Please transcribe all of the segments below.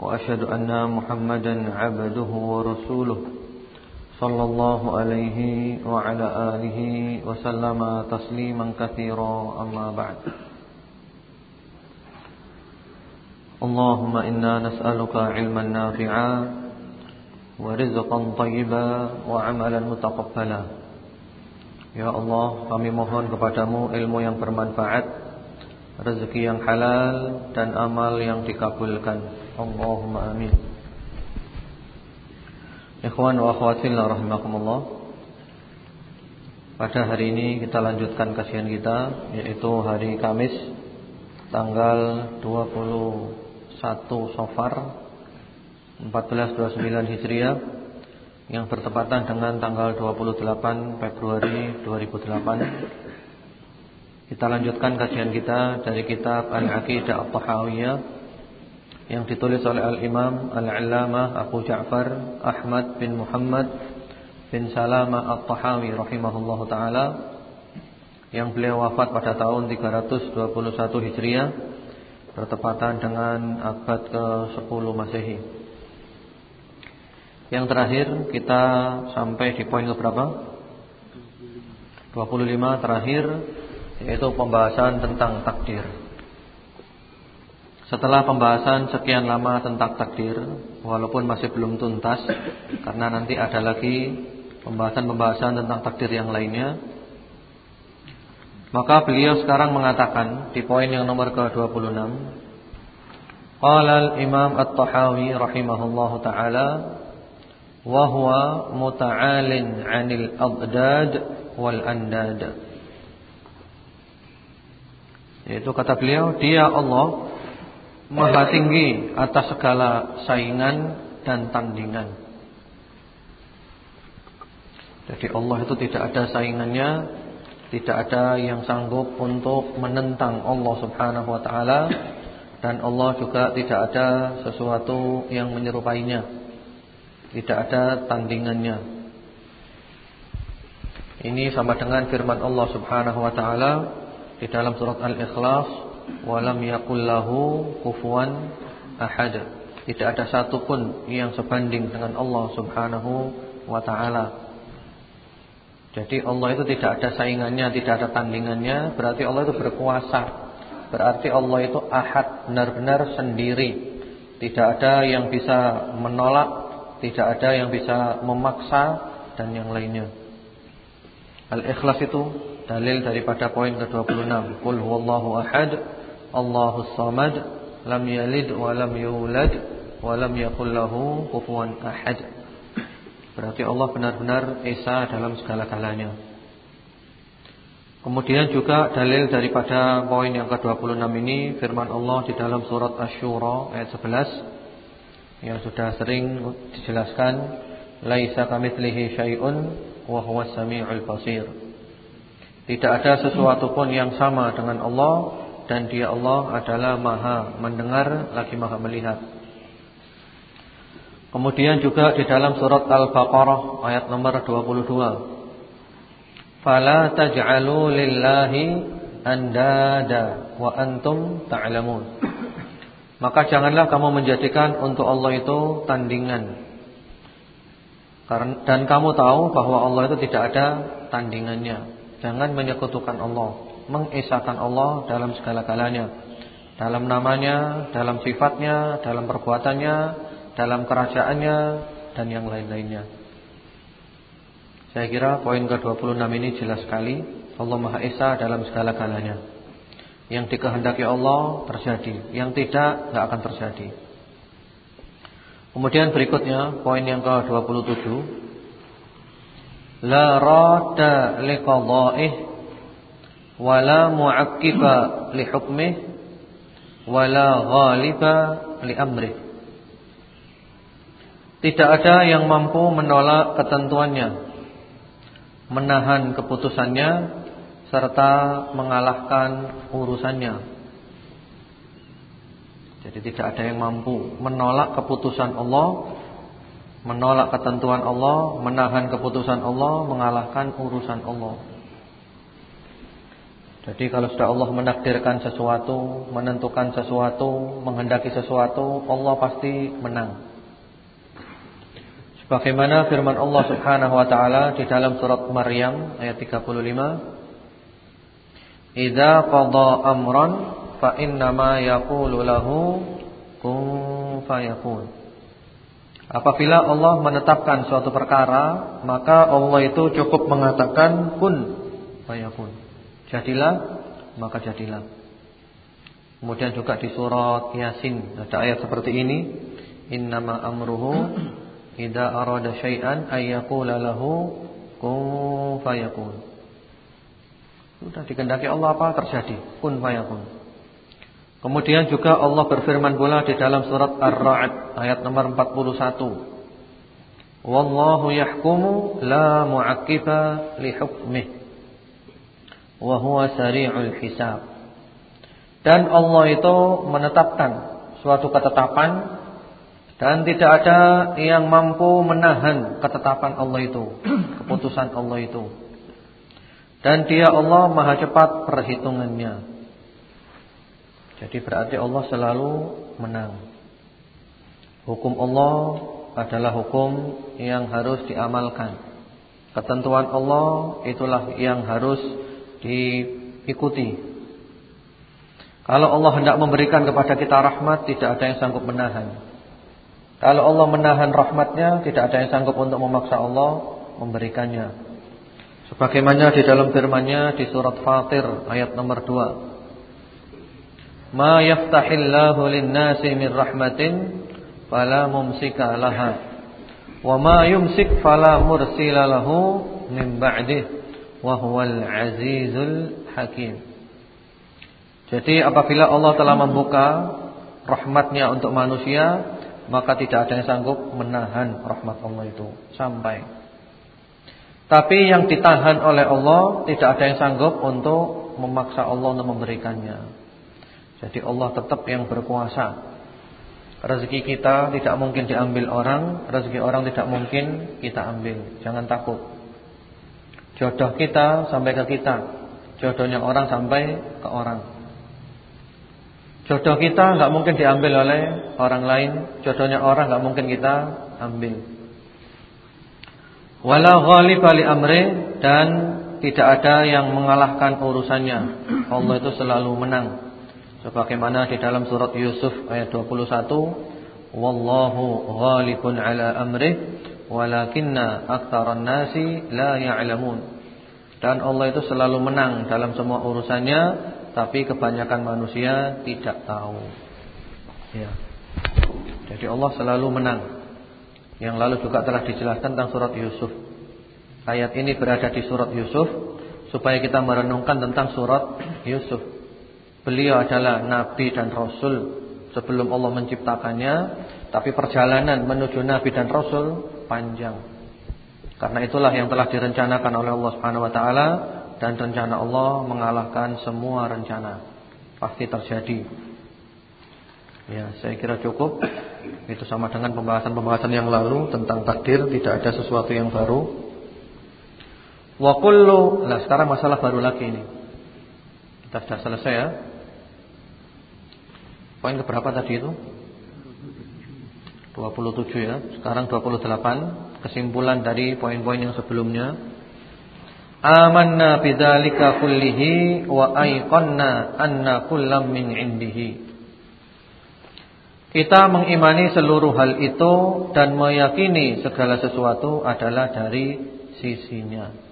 وأشهد أن محمدا عبده ورسوله صلى الله عليه وعلى آله وسلم تسليما كثيرا أما بعد اللهم إنا نسألك علما نافعا ورزقا طيبا وعملا متقبلا Ya Allah kami mohon kepadamu ilmu yang bermanfaat Rezeki yang halal dan amal yang dikabulkan Allahumma amin. Ikhwan wa akhwatillah rahimakumullah. Pada hari ini kita lanjutkan kajian kita Yaitu hari Kamis Tanggal 21 Sofar 1429 Hijriah Yang bertepatan dengan tanggal 28 Februari 2008 Kita lanjutkan kajian kita dari kitab Al-Aqidah Al-Tahawiyah yang ditulis oleh Al-Imam Al-Allamah Abu Ja'far Ahmad bin Muhammad bin Salama At-Tahawi rahimahullahu taala yang beliau wafat pada tahun 321 Hijriah bertepatan dengan abad ke-10 Masehi. Yang terakhir kita sampai di poin ke berapa? 25 terakhir yaitu pembahasan tentang takdir. Setelah pembahasan sekian lama tentang takdir Walaupun masih belum tuntas Karena nanti ada lagi Pembahasan-pembahasan tentang takdir yang lainnya Maka beliau sekarang mengatakan Di poin yang nomor ke-26 Qala al-imam at-tahawi rahimahullahu ta'ala Wahuwa muta'alin anil abdad wal andad. Yaitu kata beliau Dia Allah Maha tinggi atas segala saingan dan tandingan. Jadi Allah itu tidak ada saingannya, tidak ada yang sanggup untuk menentang Allah Subhanahu wa taala dan Allah juga tidak ada sesuatu yang menyerupainya. Tidak ada tandingannya. Ini sama dengan firman Allah Subhanahu wa taala di dalam surat Al-Ikhlas walam yakul lahu kufuwan ahad. Tidak ada satupun yang sebanding dengan Allah Subhanahu wa taala. Jadi Allah itu tidak ada saingannya, tidak ada tandingannya, berarti Allah itu berkuasa. Berarti Allah itu ahad, benar-benar sendiri. Tidak ada yang bisa menolak, tidak ada yang bisa memaksa dan yang lainnya. Al-Ikhlas itu dalil daripada poin ke-26. Qul huwallahu ahad Allahus Samad lam yalid wa lam yulad wa lam yakul lahu kufuwan ahad. Berarti Allah benar-benar esa dalam segala galanya. Kemudian juga dalil daripada poin yang ke-26 ini firman Allah di dalam surat Asy-Syura ayat 11 yang sudah sering dijelaskan laisa kamitslihi syai'un wa huwas samiul basir. Tidak ada sesuatu pun yang sama dengan Allah dan dia Allah adalah maha mendengar lagi maha melihat. Kemudian juga di dalam surat Al-Baqarah ayat nomor 22. Fala taj'alu lillahi andada wa antum ta'lamun. Maka janganlah kamu menjadikan untuk Allah itu tandingan. Dan kamu tahu bahwa Allah itu tidak ada tandingannya. Jangan menyekutukan Allah mengesahkan Allah dalam segala galanya Dalam namanya, dalam sifatnya, dalam perbuatannya Dalam kerajaannya Dan yang lain-lainnya. Saya kira poin ke-26 ini jelas sekali. Allah Maha Esa dalam segala galanya Yang dikehendaki Allah terjadi. Yang tidak, tidak akan terjadi. Kemudian berikutnya Poin yang ke-27 La rada liqadha'ih wala mu'aqqiba li hukmih wala ghaliba li amrih Tidak ada yang mampu menolak ketentuannya, menahan keputusannya serta mengalahkan urusannya. Jadi tidak ada yang mampu menolak keputusan Allah, menolak ketentuan Allah, menahan keputusan Allah, mengalahkan urusan Allah. Jadi kalau sudah Allah menakdirkan sesuatu, menentukan sesuatu, menghendaki sesuatu, Allah pasti menang. Bagaimana firman Allah Subhanahu wa taala di dalam surat Maryam ayat 35 Idza qada amran fa innama yaqulu lahu kun fayakun Apabila Allah menetapkan suatu perkara maka Allah itu cukup mengatakan kun fayakun Jadilah maka jadilah Kemudian juga di surat Yasin ada ayat seperti ini innama amruhu idza arada syai'an ay yaqula lahu kun fayakun. Sudah dikendaki Allah apa terjadi? Kun fayakun. Kemudian juga Allah berfirman pula di dalam surat Ar-Ra'd ayat nomor 41. Wallahu yahkumu la mu'aqqiba li hukmih. Wa huwa sari'ul hisab. Dan Allah itu menetapkan suatu ketetapan dan tidak ada yang mampu menahan ketetapan Allah itu, keputusan Allah itu. Dan dia Allah maha cepat perhitungannya. Jadi berarti Allah selalu menang. Hukum Allah adalah hukum yang harus diamalkan. Ketentuan Allah itulah yang harus diikuti. Kalau Allah hendak memberikan kepada kita rahmat, tidak ada yang sanggup menahan. Kalau Allah menahan rahmatnya Tidak ada yang sanggup untuk memaksa Allah Memberikannya Sebagaimana di dalam firmannya Di surat Fatir ayat nomor 2 Ma yaftahillahu linnasi min rahmatin Fala mumsika laha Wa ma yumsik fala mursila lahu Min ba'dih Wahuwal azizul hakim Jadi apabila Allah telah membuka Rahmatnya untuk manusia maka tidak ada yang sanggup menahan rahmat Allah itu sampai. Tapi yang ditahan oleh Allah tidak ada yang sanggup untuk memaksa Allah untuk memberikannya. Jadi Allah tetap yang berkuasa. Rezeki kita tidak mungkin diambil orang, rezeki orang tidak mungkin kita ambil. Jangan takut. Jodoh kita sampai ke kita, jodohnya orang sampai ke orang. Jodoh kita nggak mungkin diambil oleh orang lain, jodohnya orang nggak mungkin kita ambil. Wala ghaliba li amri dan tidak ada yang mengalahkan urusannya. Allah itu selalu menang. Sebagaimana di dalam surat Yusuf ayat 21, wallahu ghalibun ala amri walakinna aktsaran nasi la ya'lamun. Dan Allah itu selalu menang dalam semua urusannya tapi kebanyakan manusia tidak tahu. Ya. Jadi Allah selalu menang. Yang lalu juga telah dijelaskan tentang surat Yusuf. Ayat ini berada di surat Yusuf supaya kita merenungkan tentang surat Yusuf. Beliau adalah nabi dan rasul sebelum Allah menciptakannya, tapi perjalanan menuju nabi dan rasul panjang. Karena itulah yang telah direncanakan oleh Allah Subhanahu wa taala dan rencana Allah mengalahkan semua rencana. Pasti terjadi. Ya, saya kira cukup. Itu sama dengan pembahasan-pembahasan yang lalu tentang takdir, tidak ada sesuatu yang baru. Wa kullu, nah sekarang masalah baru lagi ini. Kita sudah selesai ya. Poin ke berapa tadi itu? 27 ya. Sekarang 28. Kesimpulan dari poin-poin yang sebelumnya. Amanna bidzalika kullihi wa aiqanna anna kullam min indihi. Kita mengimani seluruh hal itu dan meyakini segala sesuatu adalah dari sisinya.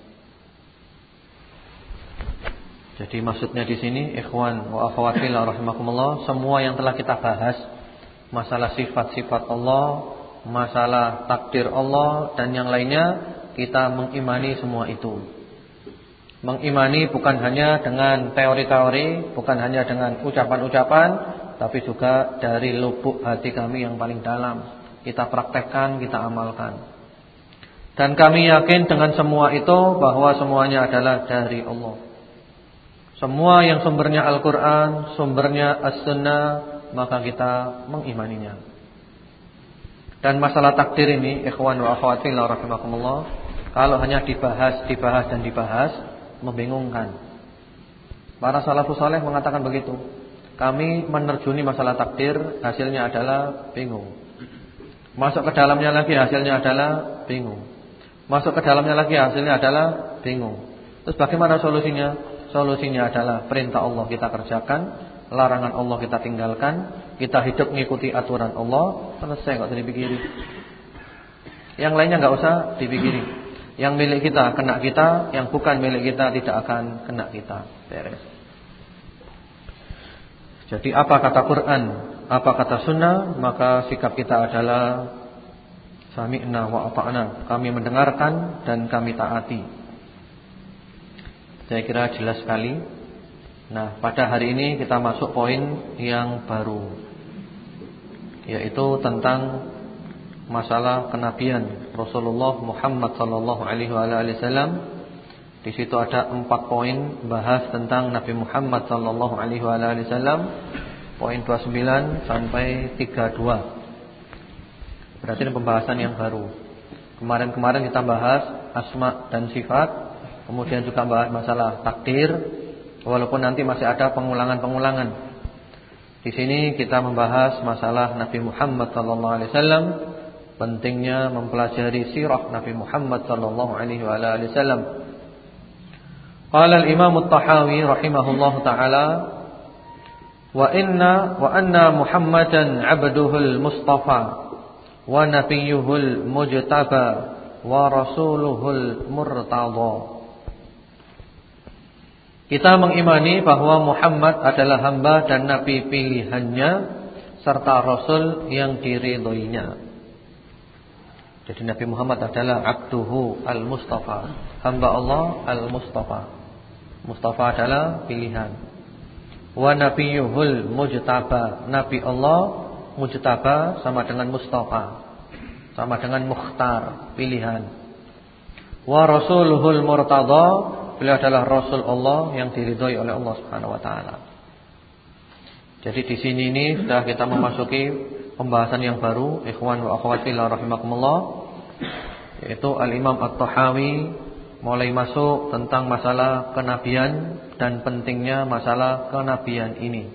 Jadi maksudnya di sini ikhwan wa akhwati rahimakumullah, semua yang telah kita bahas masalah sifat-sifat Allah, masalah takdir Allah dan yang lainnya kita mengimani semua itu. Mengimani bukan hanya dengan teori-teori, bukan hanya dengan ucapan-ucapan, tapi juga dari lubuk hati kami yang paling dalam. kita praktekkan, kita amalkan. Dan kami yakin dengan semua itu bahwa semuanya adalah dari Allah. Semua yang sumbernya Al-Quran, sumbernya As-Sunnah, maka kita mengimaninya. Dan masalah takdir ini, ikhwan wa akhwat fillah rahimakumullah, kalau hanya dibahas, dibahas dan dibahas, membingungkan. Para salafus saleh mengatakan begitu. Kami menerjuni masalah takdir, hasilnya adalah bingung. Masuk ke dalamnya lagi hasilnya adalah bingung. Masuk ke dalamnya lagi hasilnya adalah bingung. Terus bagaimana solusinya? Solusinya adalah perintah Allah kita kerjakan, larangan Allah kita tinggalkan, kita hidup mengikuti aturan Allah, selesai enggak usah dipikiri. Yang lainnya enggak usah dipikiri. Yang milik kita kena kita, yang bukan milik kita tidak akan kena kita. Beres. Jadi apa kata Quran, apa kata sunnah, maka sikap kita adalah sami'na wa. Kami mendengarkan dan kami taati. Saya kira jelas sekali. Nah, pada hari ini kita masuk poin yang baru yaitu tentang masalah kenabian Rasulullah Muhammad sallallahu alaihi. Di situ ada empat poin bahas tentang Nabi Muhammad wasallam. Poin 29 sampai 32. Berarti ini pembahasan yang baru. Kemarin-kemarin kita bahas asma dan sifat Kemudian juga bahas masalah takdir walaupun nanti masih ada pengulangan-pengulangan. Di sini kita membahas masalah Nabi Muhammad sallallahu alaihi wasallam, pentingnya mempelajari sirah Nabi Muhammad sallallahu alaihi wasallam. Qala al-Imam At-Tahawi rahimahullahu taala wa inna wa anna Muhammadan 'abduhul mustafa wa nabiyyuhul mujtaba wa rasuluhul murtada. Kita mengimani bahwa Muhammad adalah hamba dan nabi pilihannya serta rasul yang diridhoinya. Jadi Nabi Muhammad adalah abduhu al-mustafa, hamba Allah al-mustafa. Mustafa adalah pilihan. Wa nabiyuhul mujtaba, nabi Allah mujtaba sama dengan mustafa. Sama dengan mukhtar, pilihan. Wa rasuluhul murtada Beliau adalah Rasul Allah yang diridhoi oleh Allah Subhanahu wa taala. Jadi di sini ini sudah kita memasuki pembahasan yang baru, ikhwan wa akhwat fillah rahimakumullah, yaitu Al-Imam At-Tahawi mulai masuk tentang masalah kenabian dan pentingnya masalah kenabian ini.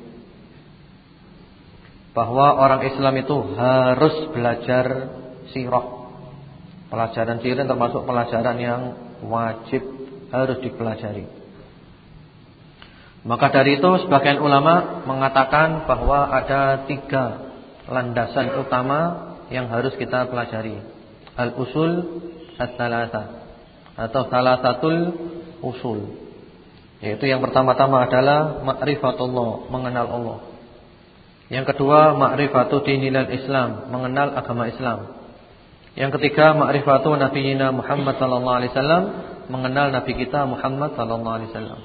Bahwa orang Islam itu harus belajar sirah. Pelajaran sirah termasuk pelajaran yang wajib harus dipelajari. Maka dari itu sebagian ulama mengatakan bahwa ada tiga landasan utama yang harus kita pelajari. Al-usul at-talata atau salah satu usul. Yaitu yang pertama-tama adalah ma'rifatullah, mengenal Allah. Yang kedua ma'rifatu dinil Islam, mengenal agama Islam. Yang ketiga ma'rifatu nabiyina Muhammad sallallahu alaihi wasallam, mengenal Nabi kita Muhammad sallallahu alaihi wasallam.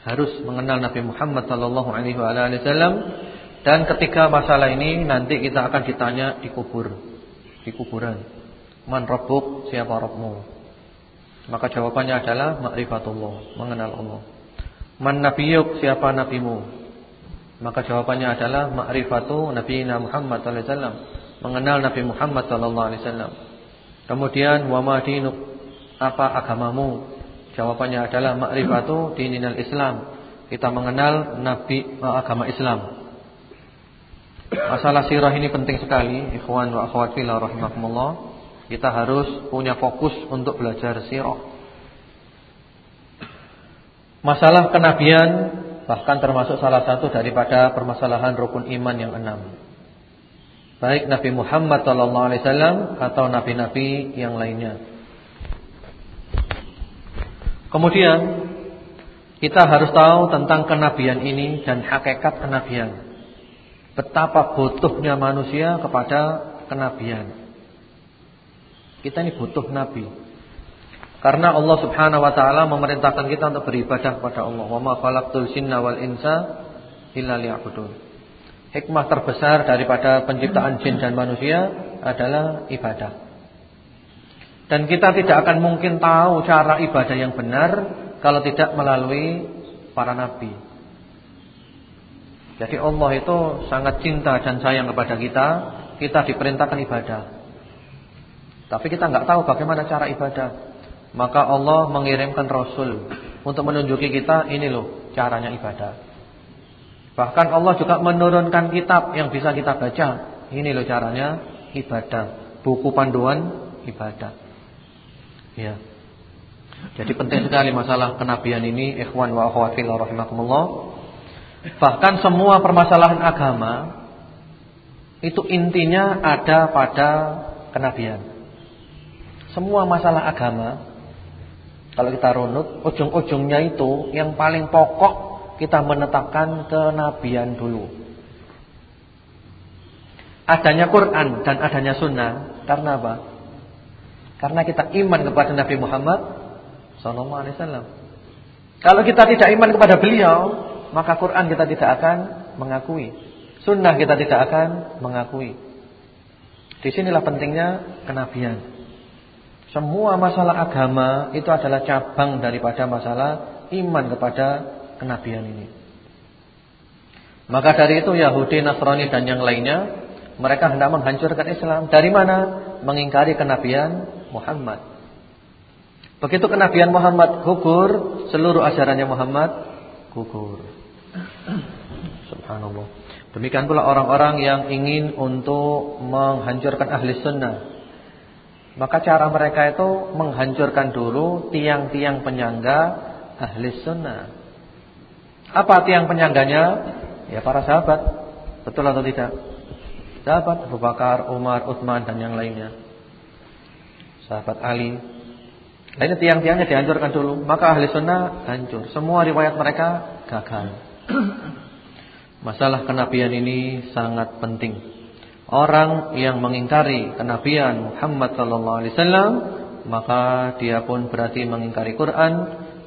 Harus mengenal Nabi Muhammad sallallahu alaihi wasallam dan ketika masalah ini nanti kita akan ditanya di kubur, di kuburan. Man rabbuk? Siapa Rabbmu? Maka jawabannya adalah ma'rifatullah, mengenal Allah. Man nabiyuk? Siapa nabimu? Maka jawabannya adalah ma'rifatu nabiyina Muhammad sallallahu alaihi wasallam, mengenal Nabi Muhammad sallallahu alaihi wasallam. Kemudian wa ma dinuk? Apa agamamu? Jawabannya adalah ma'rifatu dininal Islam. Kita mengenal nabi eh, agama Islam. Masalah sirah ini penting sekali, ikhwan wa akhwat fillah rahimakumullah. Kita harus punya fokus untuk belajar sirah. Masalah kenabian bahkan termasuk salah satu daripada permasalahan rukun iman yang enam. Baik Nabi Muhammad sallallahu alaihi wasallam atau nabi-nabi yang lainnya. Kemudian kita harus tahu tentang kenabian ini dan hakikat kenabian. Betapa butuhnya manusia kepada kenabian. Kita ini butuh nabi. Karena Allah Subhanahu wa taala memerintahkan kita untuk beribadah kepada Allah. Wa ma khalaqtul jinna wal insa illa liya'budun. Hikmah terbesar daripada penciptaan jin dan manusia adalah ibadah. Dan kita tidak akan mungkin tahu cara ibadah yang benar kalau tidak melalui para nabi. Jadi Allah itu sangat cinta dan sayang kepada kita, kita diperintahkan ibadah. Tapi kita nggak tahu bagaimana cara ibadah. Maka Allah mengirimkan Rasul untuk menunjuki kita ini loh caranya ibadah. Bahkan Allah juga menurunkan kitab yang bisa kita baca. Ini loh caranya ibadah. Buku panduan ibadah. Ya. Jadi penting sekali masalah kenabian ini ikhwan wa akhwat fillah rahimakumullah. Bahkan semua permasalahan agama itu intinya ada pada kenabian. Semua masalah agama kalau kita runut ujung-ujungnya itu yang paling pokok kita menetapkan kenabian dulu. Adanya Quran dan adanya sunnah karena apa? Karena kita iman kepada Nabi Muhammad sallallahu alaihi wasallam. Kalau kita tidak iman kepada beliau, maka Quran kita tidak akan mengakui. Sunnah kita tidak akan mengakui. Di sinilah pentingnya kenabian. Semua masalah agama itu adalah cabang daripada masalah iman kepada kenabian ini. Maka dari itu Yahudi, Nasrani dan yang lainnya mereka hendak menghancurkan Islam. Dari mana? Mengingkari kenabian Muhammad. Begitu kenabian Muhammad gugur, seluruh ajarannya Muhammad gugur. Subhanallah. Demikian pula orang-orang yang ingin untuk menghancurkan ahli sunnah. Maka cara mereka itu menghancurkan dulu tiang-tiang penyangga ahli sunnah. Apa tiang penyangganya? Ya para sahabat. Betul atau tidak? Sahabat Abu Bakar, Umar, Utsman dan yang lainnya. Sahabat Ali. Nah ini tiang-tiangnya dihancurkan dulu. Maka ahli sunnah hancur. Semua riwayat mereka gagal. Masalah kenabian ini sangat penting. Orang yang mengingkari kenabian Muhammad sallallahu alaihi wasallam, maka dia pun berarti mengingkari Quran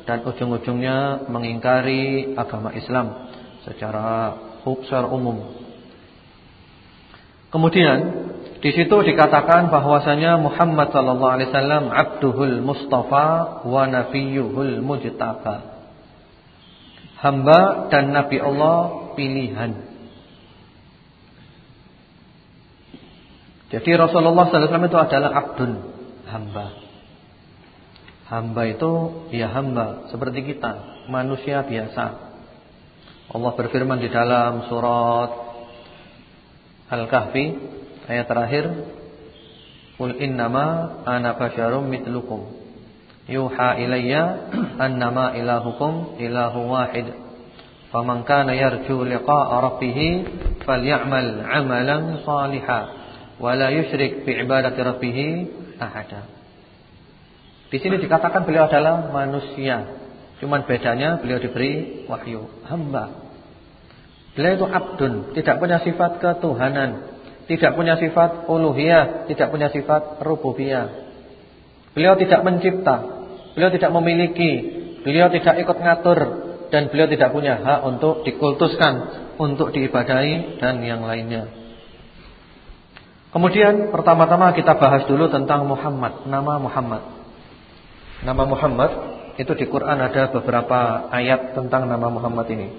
dan ujung-ujungnya mengingkari agama Islam secara secara umum. Kemudian di situ dikatakan bahwasanya Muhammad sallallahu alaihi wasallam abduhul mustafa wa nabiyuhul mujtaba. Hamba dan nabi Allah pilihan. Jadi Rasulullah sallallahu alaihi wasallam itu adalah abdun, hamba. Hamba itu ya hamba seperti kita, manusia biasa. Allah berfirman di dalam surat Al-Kahfi ayat terakhir, "Qul innama ana basyarum mitlukum." Yuha ilayya annama ilahukum ilahu wahid. Faman kana yarju liqa'a rabbih falyamal 'amalan salihan wa la yusyrik bi ibadati rabbih ahada. Di sini dikatakan beliau adalah manusia. Cuman bedanya beliau diberi wahyu, hamba. Beliau itu abdun, tidak punya sifat ketuhanan, tidak punya sifat uluhiyah, tidak punya sifat rububiyah. Beliau tidak mencipta, beliau tidak memiliki, beliau tidak ikut ngatur dan beliau tidak punya hak untuk dikultuskan, untuk diibadahi dan yang lainnya. Kemudian pertama-tama kita bahas dulu tentang Muhammad, nama Muhammad. Nama Muhammad itu di Quran ada beberapa ayat tentang nama Muhammad ini.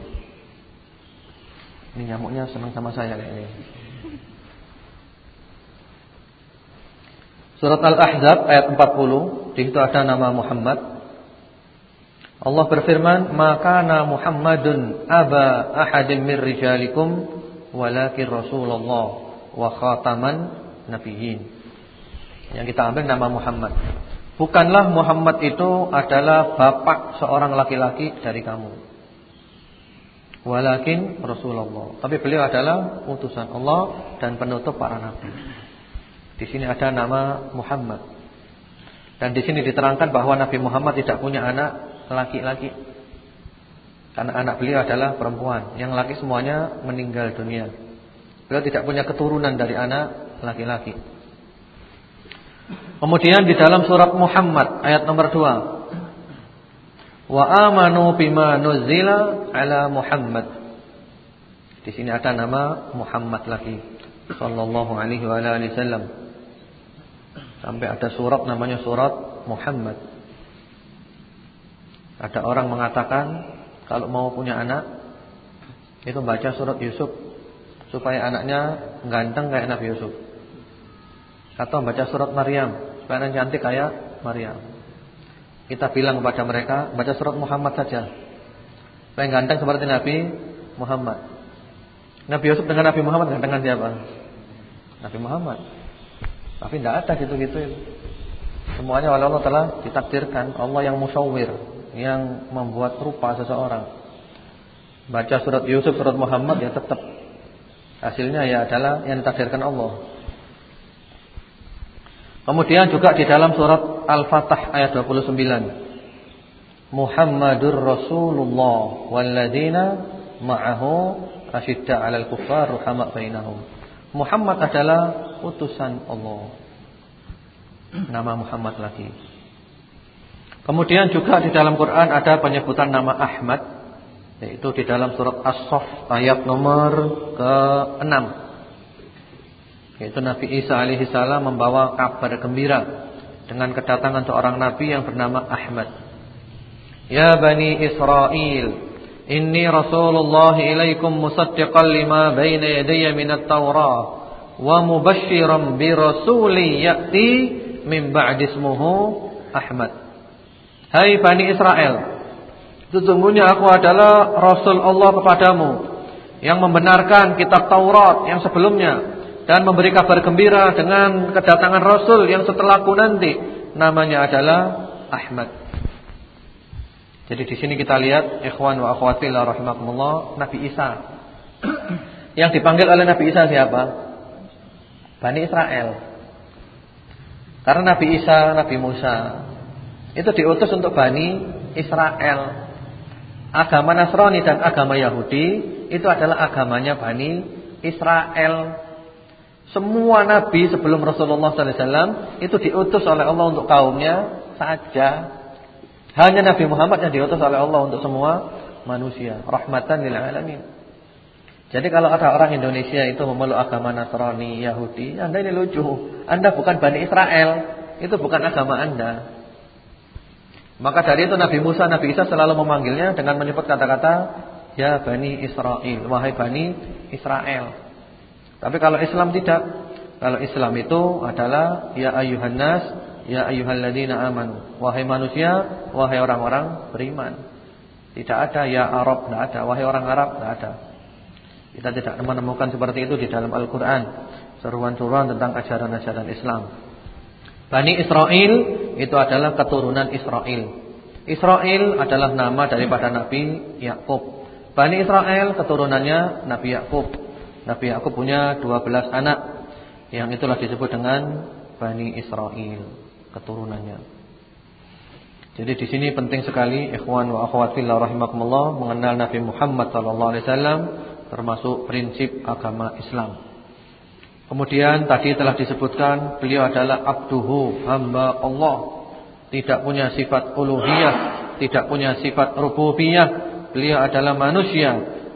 Ini nyamuknya senang sama saya kayaknya. Surat Al-Ahzab ayat 40, di situ ada nama Muhammad. Allah berfirman, "Maka na Muhammadun aba ahadin mir rijalikum walakin Rasulullah wa khataman nabiyyin." Yang kita ambil nama Muhammad. Bukanlah Muhammad itu adalah bapak seorang laki-laki dari kamu. Walakin Rasulullah. Tapi beliau adalah utusan Allah dan penutup para nabi. Di sini ada nama Muhammad. Dan di sini diterangkan bahwa Nabi Muhammad tidak punya anak laki-laki. Karena anak beliau adalah perempuan. Yang laki semuanya meninggal dunia. Beliau tidak punya keturunan dari anak laki-laki. Kemudian di dalam surat Muhammad ayat nomor 2. Wa amanu bima nuzila ala Muhammad. Di sini ada nama Muhammad lagi sallallahu alaihi wasallam. Sampai ada surat namanya surat Muhammad. Ada orang mengatakan kalau mau punya anak itu baca surat Yusuf supaya anaknya ganteng kayak Nabi Yusuf. Atau baca surat Maryam supaya anaknya cantik kayak Maryam. Kita bilang kepada mereka baca surat Muhammad saja. Supaya ganteng seperti Nabi Muhammad. Nabi Yusuf dengan Nabi Muhammad dengan siapa? Nabi Muhammad. Tapi tidak ada gitu-gitu. Semuanya oleh Allah telah ditakdirkan. Allah yang musawwir, yang membuat rupa seseorang. Baca surat Yusuf, surat Muhammad ya tetap hasilnya ya adalah yang ditakdirkan Allah. Kemudian juga di dalam surat Al-Fatah ayat 29. Muhammadur Rasulullah walladzina ma'ahu asyidda 'alal kuffar ruhama bainahum. Muhammad adalah utusan Allah. Nama Muhammad lagi. Kemudian juga di dalam Quran ada penyebutan nama Ahmad yaitu di dalam surat As-Saff ayat nomor ke-6. Yaitu Nabi Isa alaihi salam membawa kabar gembira dengan kedatangan seorang nabi yang bernama Ahmad. Ya Bani Israel Rasulullah ilaikum musaddiqan lima baina yadayya minat Taurah wa mubasysyiran bi rasuli ya'ti min ba'di ismuhu Ahmad. Hai Bani Israel, sesungguhnya aku adalah Rasul Allah kepadamu yang membenarkan kitab Taurat yang sebelumnya dan memberi kabar gembira dengan kedatangan Rasul yang setelahku nanti namanya adalah Ahmad. Jadi di sini kita lihat ikhwan wa akhwati la rahimakumullah Nabi Isa. Yang dipanggil oleh Nabi Isa siapa? Bani Israel. Karena Nabi Isa, Nabi Musa itu diutus untuk Bani Israel. Agama Nasrani dan agama Yahudi itu adalah agamanya Bani Israel. Semua nabi sebelum Rasulullah sallallahu alaihi wasallam itu diutus oleh Allah untuk kaumnya saja. Hanya Nabi Muhammad yang diutus oleh Allah untuk semua manusia, rahmatan lil alamin. Jadi kalau ada orang Indonesia itu memeluk agama Nasrani, Yahudi, Anda ini lucu. Anda bukan Bani Israel, itu bukan agama Anda. Maka dari itu Nabi Musa, Nabi Isa selalu memanggilnya dengan menyebut kata-kata ya Bani Israel, wahai Bani Israel. Tapi kalau Islam tidak. Kalau Islam itu adalah ya ayuhan nas Ya ayyuhalladzina amanu. Wahai manusia Wahai orang-orang beriman. Tidak ada ya Arab Tidak ada. Wahai orang Arab Tidak ada. Kita tidak menemukan seperti itu di dalam Al-Quran. Seruan-seruan tentang ajaran-ajaran Islam. Bani Israel Itu adalah keturunan Israel. Israel adalah nama daripada Nabi Yakub. Bani Israel keturunannya Nabi Yakub. Nabi Yakub punya 12 anak Yang itulah disebut dengan Bani Israel keturunannya. Jadi di sini penting sekali ikhwan wa akhwat fillah rahimakumullah mengenal Nabi Muhammad sallallahu alaihi wasallam termasuk prinsip agama Islam. Kemudian tadi telah disebutkan beliau adalah abduhu hamba Allah, tidak punya sifat uluhiyah, tidak punya sifat rububiyah. Beliau adalah manusia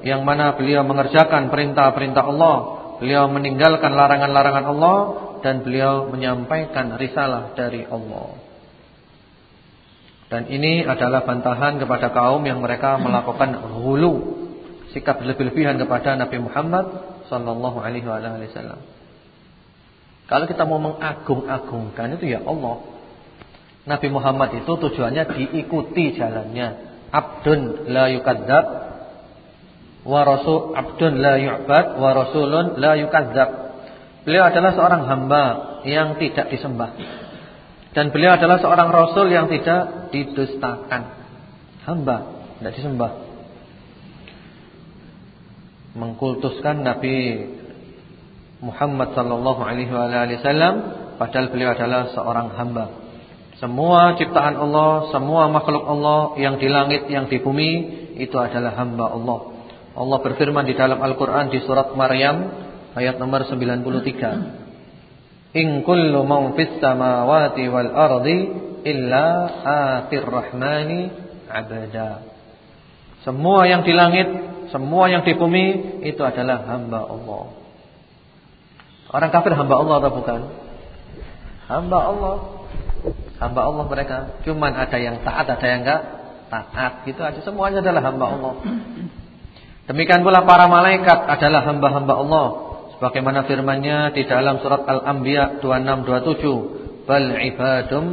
yang mana beliau mengerjakan perintah-perintah Allah, beliau meninggalkan larangan-larangan Allah dan beliau menyampaikan risalah dari Allah. Dan ini adalah bantahan kepada kaum yang mereka melakukan hulu, sikap lebih-lebihan kepada Nabi Muhammad sallallahu alaihi wasallam. Kalau kita mau mengagung-agungkan itu ya Allah. Nabi Muhammad itu tujuannya diikuti jalannya. Abdun la yukadzab wa rasul abdun la yu'bad wa rasulun la yukadzab. Beliau adalah seorang hamba yang tidak disembah. Dan beliau adalah seorang rasul yang tidak didustakan. Hamba, tidak disembah. Mengkultuskan Nabi Muhammad sallallahu alaihi wasallam padahal beliau adalah seorang hamba. Semua ciptaan Allah, semua makhluk Allah yang di langit, yang di bumi itu adalah hamba Allah. Allah berfirman di dalam Al-Qur'an di surat Maryam ayat nomor 93. In kullu man fis samawati wal ardi illa atir rahmani abada. Semua yang di langit semua yang di bumi itu adalah hamba Allah. Orang kafir hamba Allah atau bukan? Hamba Allah. Hamba Allah mereka. Cuman ada yang taat, ada yang enggak taat. Gitu aja semuanya adalah hamba Allah. Demikian pula para malaikat adalah hamba-hamba Allah. Sebagaimana firman-Nya di dalam surat Al-Anbiya 26 27, "Bal ibadum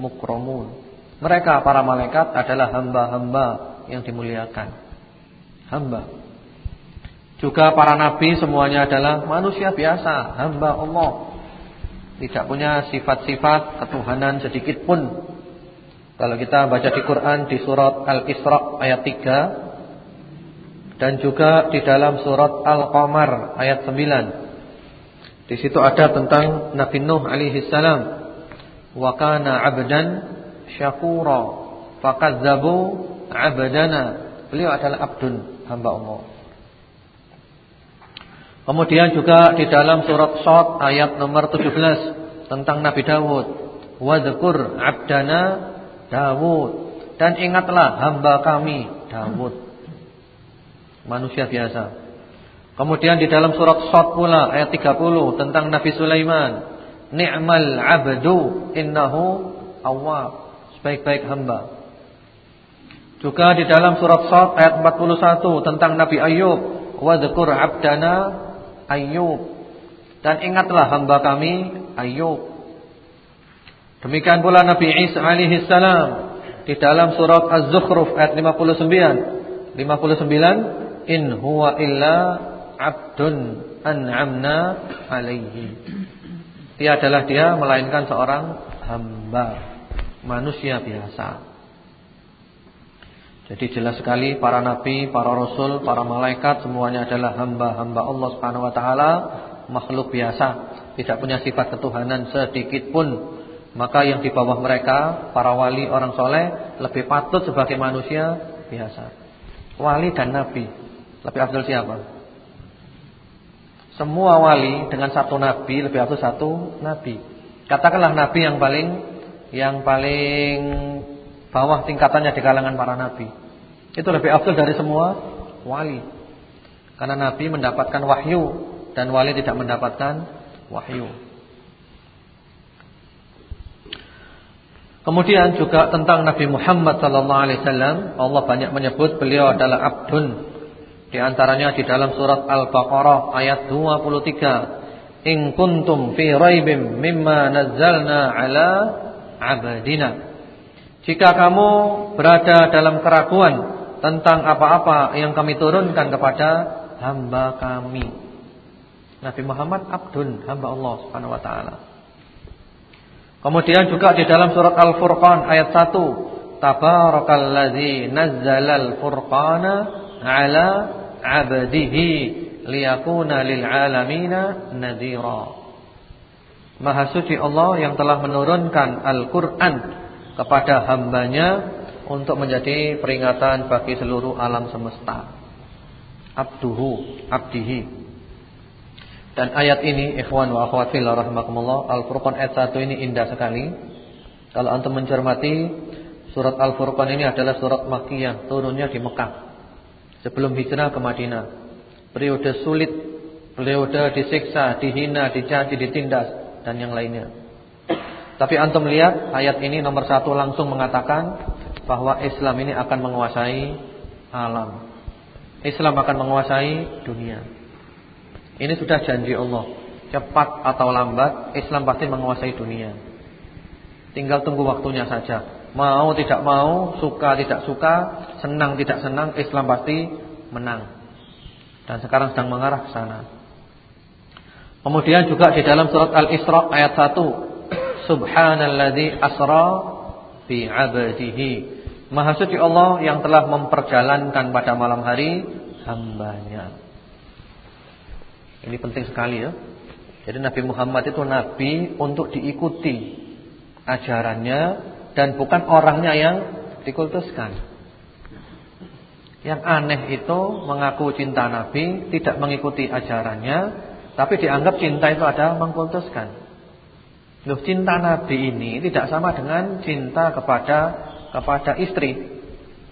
mukramun." Mereka para malaikat adalah hamba-hamba yang dimuliakan. Hamba. Juga para nabi semuanya adalah manusia biasa, hamba Allah. Tidak punya sifat-sifat ketuhanan sedikit pun. Kalau kita baca di Quran di surat Al-Isra ayat 3 dan juga di dalam surat Al-Qamar ayat 9. Di situ ada tentang Nabi Nuh alaihi salam. Wa kana 'abdan syakura fakadzabu 'abdana. Beliau adalah abdun, hamba Allah. Kemudian juga di dalam surat Shad ayat nomor 17 tentang Nabi Dawud. Wadhkur 'abdana Dawud dan ingatlah hamba kami Dawud. Manusia biasa. Kemudian di dalam surat Shad pula ayat 30 tentang Nabi Sulaiman. Ni'mal 'abdu innahu awwab sebaik-baik hamba. Juga di dalam surat Sad ayat 41 tentang Nabi Ayub, wa dzkur 'abdana Ayub. Dan ingatlah hamba kami Ayub. Demikian pula Nabi Isa alaihi salam di dalam surat Az-Zukhruf ayat 59. 59 in huwa illa 'abdun an'amna alaihi. Tiadalah dia melainkan seorang hamba manusia biasa. Jadi jelas sekali para nabi, para rasul, para malaikat semuanya adalah hamba-hamba Allah Subhanahu wa taala, makhluk biasa, tidak punya sifat ketuhanan sedikit pun. Maka yang di bawah mereka, para wali, orang soleh lebih patut sebagai manusia biasa. Wali dan nabi, lebih afdal siapa? Semua wali dengan satu nabi lebih afdal satu nabi. Katakanlah nabi yang paling yang paling bawah tingkatannya di kalangan para nabi. Itu lebih afdal dari semua wali. Karena nabi mendapatkan wahyu dan wali tidak mendapatkan wahyu. Kemudian juga tentang Nabi Muhammad sallallahu alaihi wasallam, Allah banyak menyebut beliau adalah abdun. Di antaranya di dalam surat Al-Baqarah ayat 23, "In kuntum fi raibim mimma nazzalna ala abadina. Jika kamu berada dalam keraguan tentang apa-apa yang kami turunkan kepada hamba kami. Nabi Muhammad abdun, hamba Allah Subhanahu wa taala. Kemudian juga di dalam surat Al-Furqan ayat 1, Tabarakalladzi nazzalal furqana ala 'abdihi liyakuna lil 'alamina nadhira. Maha suci Allah yang telah menurunkan Al-Quran kepada hambanya untuk menjadi peringatan bagi seluruh alam semesta. Abduhu, abdihi. Dan ayat ini ikhwan wa akhwat fillah rahimakumullah, Al-Furqan ayat 1 ini indah sekali. Kalau antum mencermati surat Al-Furqan ini adalah surat Makkiyah, turunnya di Mekah. Sebelum hijrah ke Madinah. Periode sulit, periode disiksa, dihina, dicaci, ditindas dan yang lainnya. Tapi antum lihat ayat ini nomor satu langsung mengatakan bahwa Islam ini akan menguasai alam. Islam akan menguasai dunia. Ini sudah janji Allah. Cepat atau lambat Islam pasti menguasai dunia. Tinggal tunggu waktunya saja. Mau tidak mau, suka tidak suka, senang tidak senang, Islam pasti menang. Dan sekarang sedang mengarah ke sana. Kemudian juga di dalam surat Al-Isra ayat 1, Subhanalladzi asra bi 'abdihi. Maha suci Allah yang telah memperjalankan pada malam hari hambanya. Ini penting sekali ya. Jadi Nabi Muhammad itu nabi untuk diikuti ajarannya dan bukan orangnya yang dikultuskan. Yang aneh itu mengaku cinta Nabi, tidak mengikuti ajarannya, tapi dianggap cinta itu ada mengkultuskan. Loh, cinta Nabi ini tidak sama dengan cinta kepada kepada istri.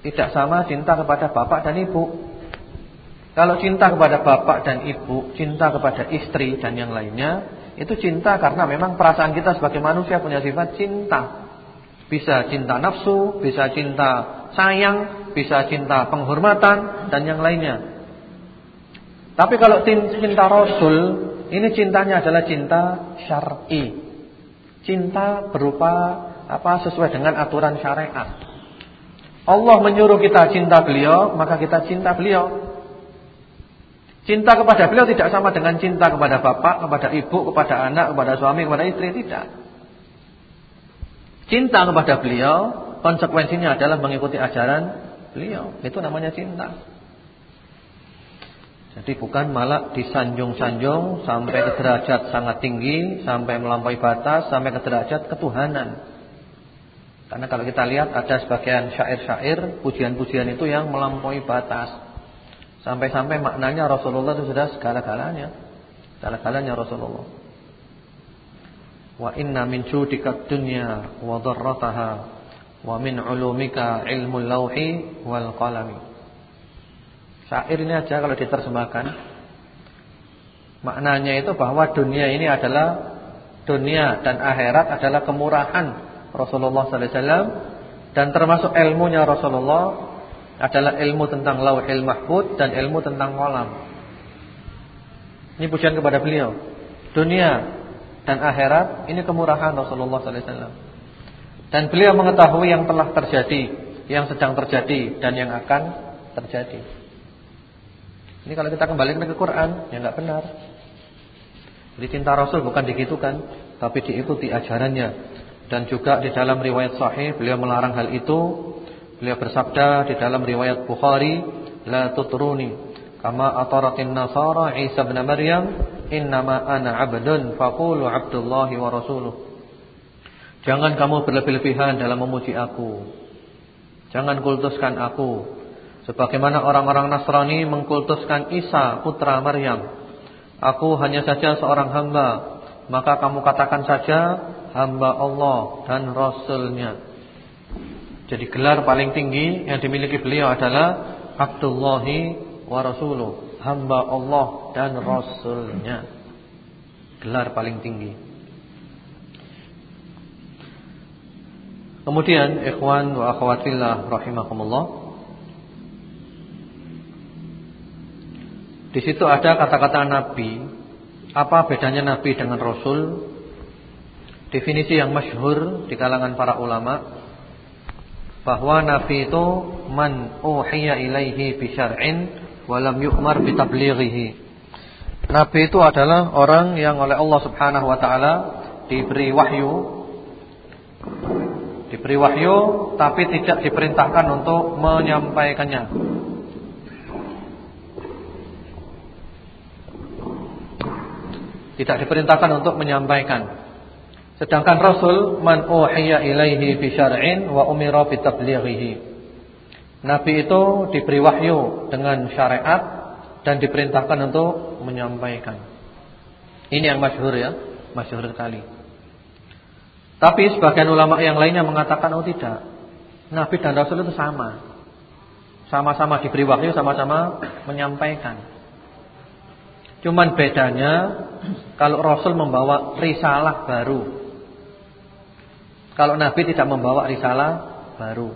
Tidak sama cinta kepada bapak dan ibu. Kalau cinta kepada bapak dan ibu, cinta kepada istri dan yang lainnya, itu cinta karena memang perasaan kita sebagai manusia punya sifat cinta. Bisa cinta nafsu, bisa cinta sayang, bisa cinta penghormatan dan yang lainnya. Tapi kalau cinta Rasul, ini cintanya adalah cinta syar'i. Cinta berupa apa sesuai dengan aturan syariat. Allah menyuruh kita cinta beliau, maka kita cinta beliau. Cinta kepada beliau tidak sama dengan cinta kepada bapak, kepada ibu, kepada anak, kepada suami, kepada istri, tidak. Cinta kepada beliau konsekuensinya adalah mengikuti ajaran beliau. Itu namanya cinta. Jadi bukan malah disanjung-sanjung sampai ke derajat sangat tinggi, sampai melampaui batas, sampai ke derajat ketuhanan. Karena kalau kita lihat ada sebagian syair-syair, pujian-pujian itu yang melampaui batas. Sampai-sampai maknanya Rasulullah itu sudah segala-galanya. Segala-galanya Rasulullah. Wa inna min judika dunya wa dharrataha wa min ulumika ilmu lauhi wal qalami. Syair ini aja kalau diterjemahkan maknanya itu bahwa dunia ini adalah dunia dan akhirat adalah kemurahan Rasulullah sallallahu alaihi wasallam dan termasuk ilmunya Rasulullah adalah ilmu tentang lauhil mahfud dan ilmu tentang kolam. Ini pujian kepada beliau. Dunia dan akhirat ini kemurahan Rasulullah wasallam. Dan beliau mengetahui yang telah terjadi, yang sedang terjadi dan yang akan terjadi. Ini kalau kita kembali ke Quran, ya enggak benar. Jadi cinta Rasul bukan digitukan, tapi diikuti ajarannya. Dan juga di dalam riwayat sahih beliau melarang hal itu Beliau bersabda di dalam riwayat Bukhari, "La tutruni kama ataratin nasara Isa bin Maryam, innama ana 'abdun faqulu 'abdullahi wa rasuluh." Jangan kamu berlebih-lebihan dalam memuji aku. Jangan kultuskan aku sebagaimana orang-orang Nasrani mengkultuskan Isa putra Maryam. Aku hanya saja seorang hamba, maka kamu katakan saja hamba Allah dan rasulnya. Jadi gelar paling tinggi yang dimiliki beliau adalah Abdullahi wa Rasuluh, hamba Allah dan Rasulnya. Gelar paling tinggi. Kemudian ikhwan wa akhwat fillah rahimakumullah. Di situ ada kata-kata nabi. Apa bedanya nabi dengan rasul? Definisi yang masyhur di kalangan para ulama bahwa nabi itu man uhiya ilaihi bi syar'in wa lam yu'mar bi tablighihi. Nabi itu adalah orang yang oleh Allah Subhanahu wa taala diberi wahyu diberi wahyu tapi tidak diperintahkan untuk menyampaikannya. Tidak diperintahkan untuk menyampaikan. Sedangkan Rasul man uhiya ilaihi bi syar'in wa umira bi tablighihi. Nabi itu diberi wahyu dengan syariat dan diperintahkan untuk menyampaikan. Ini yang masyhur ya, masyhur sekali. Tapi sebagian ulama yang lainnya mengatakan oh tidak. Nabi dan Rasul itu sama. Sama-sama diberi wahyu, sama-sama menyampaikan. Cuman bedanya kalau Rasul membawa risalah baru kalau Nabi tidak membawa risalah baru.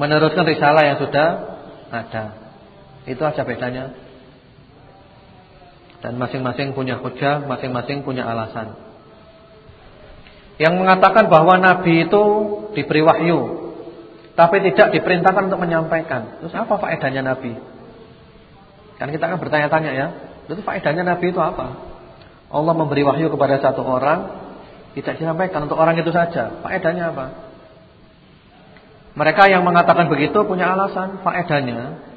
Meneruskan risalah yang sudah ada. Itu aja bedanya. Dan masing-masing punya hujah, masing-masing punya alasan. Yang mengatakan bahwa Nabi itu diberi wahyu, tapi tidak diperintahkan untuk menyampaikan. Terus apa faedahnya Nabi? Kan kita akan bertanya-tanya ya. Itu faedahnya Nabi itu apa? Allah memberi wahyu kepada satu orang tidak disampaikan untuk orang itu saja. Faedahnya apa? Mereka yang mengatakan begitu punya alasan. Faedahnya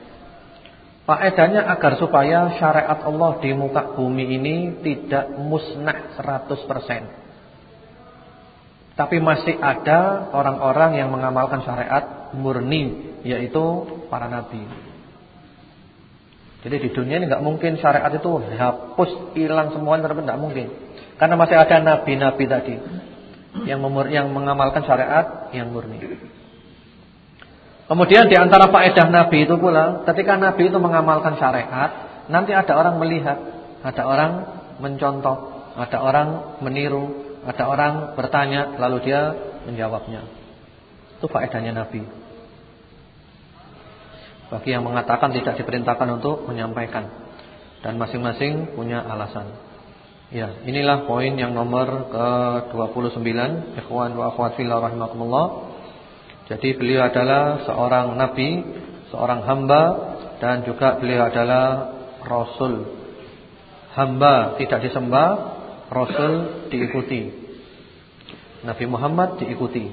Faedahnya agar supaya syariat Allah di muka bumi ini tidak musnah 100%. Tapi masih ada orang-orang yang mengamalkan syariat murni, yaitu para nabi. Jadi di dunia ini nggak mungkin syariat itu hapus, hilang semuanya, tidak mungkin. Karena masih ada nabi-nabi tadi yang yang mengamalkan syariat yang murni. Kemudian di antara faedah Nabi itu pula, ketika Nabi itu mengamalkan syariat, nanti ada orang melihat, ada orang mencontoh, ada orang meniru, ada orang bertanya, lalu dia menjawabnya. Itu faedahnya Nabi. Bagi yang mengatakan tidak diperintahkan untuk menyampaikan dan masing-masing punya alasan. Ya, inilah poin yang nomor ke-29, ikhwan wa akhwat fillah rahimakumullah. Jadi beliau adalah seorang nabi, seorang hamba dan juga beliau adalah rasul. Hamba tidak disembah, rasul diikuti. Nabi Muhammad diikuti.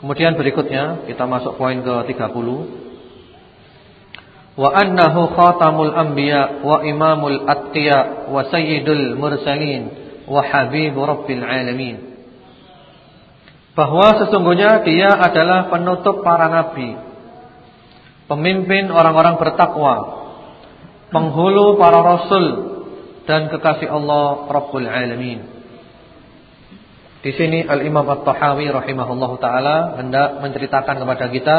Kemudian berikutnya kita masuk poin ke-30 wa annahu khatamul anbiya wa imamul atqiya wa sayyidul mursalin wa habibu rabbil alamin bahwa sesungguhnya dia adalah penutup para nabi pemimpin orang-orang bertakwa penghulu para rasul dan kekasih Allah Rabbul Alamin di sini Al-Imam At-Tahawi rahimahullahu taala hendak menceritakan kepada kita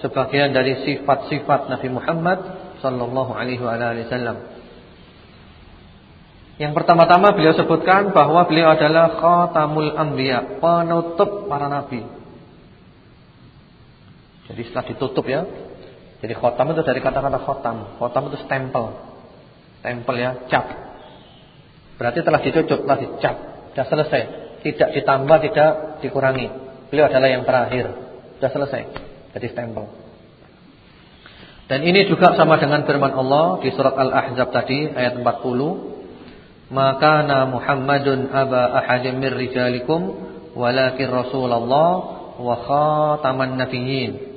sebagian dari sifat-sifat Nabi Muhammad sallallahu alaihi wasallam. Yang pertama-tama beliau sebutkan bahwa beliau adalah khatamul anbiya, penutup para nabi. Jadi setelah ditutup ya. Jadi khatam itu dari kata-kata khatam. Khatam itu stempel. Stempel ya, cap. Berarti telah dicucuk, telah dicap, sudah selesai. Tidak ditambah, tidak dikurangi. Beliau adalah yang terakhir. Sudah selesai. Jadi stempel. Dan ini juga sama dengan firman Allah di surat Al-Ahzab tadi ayat 40. Na Muhammadun aba ahadin mir rijalikum walakin Rasulullah wa khataman nabiyyin.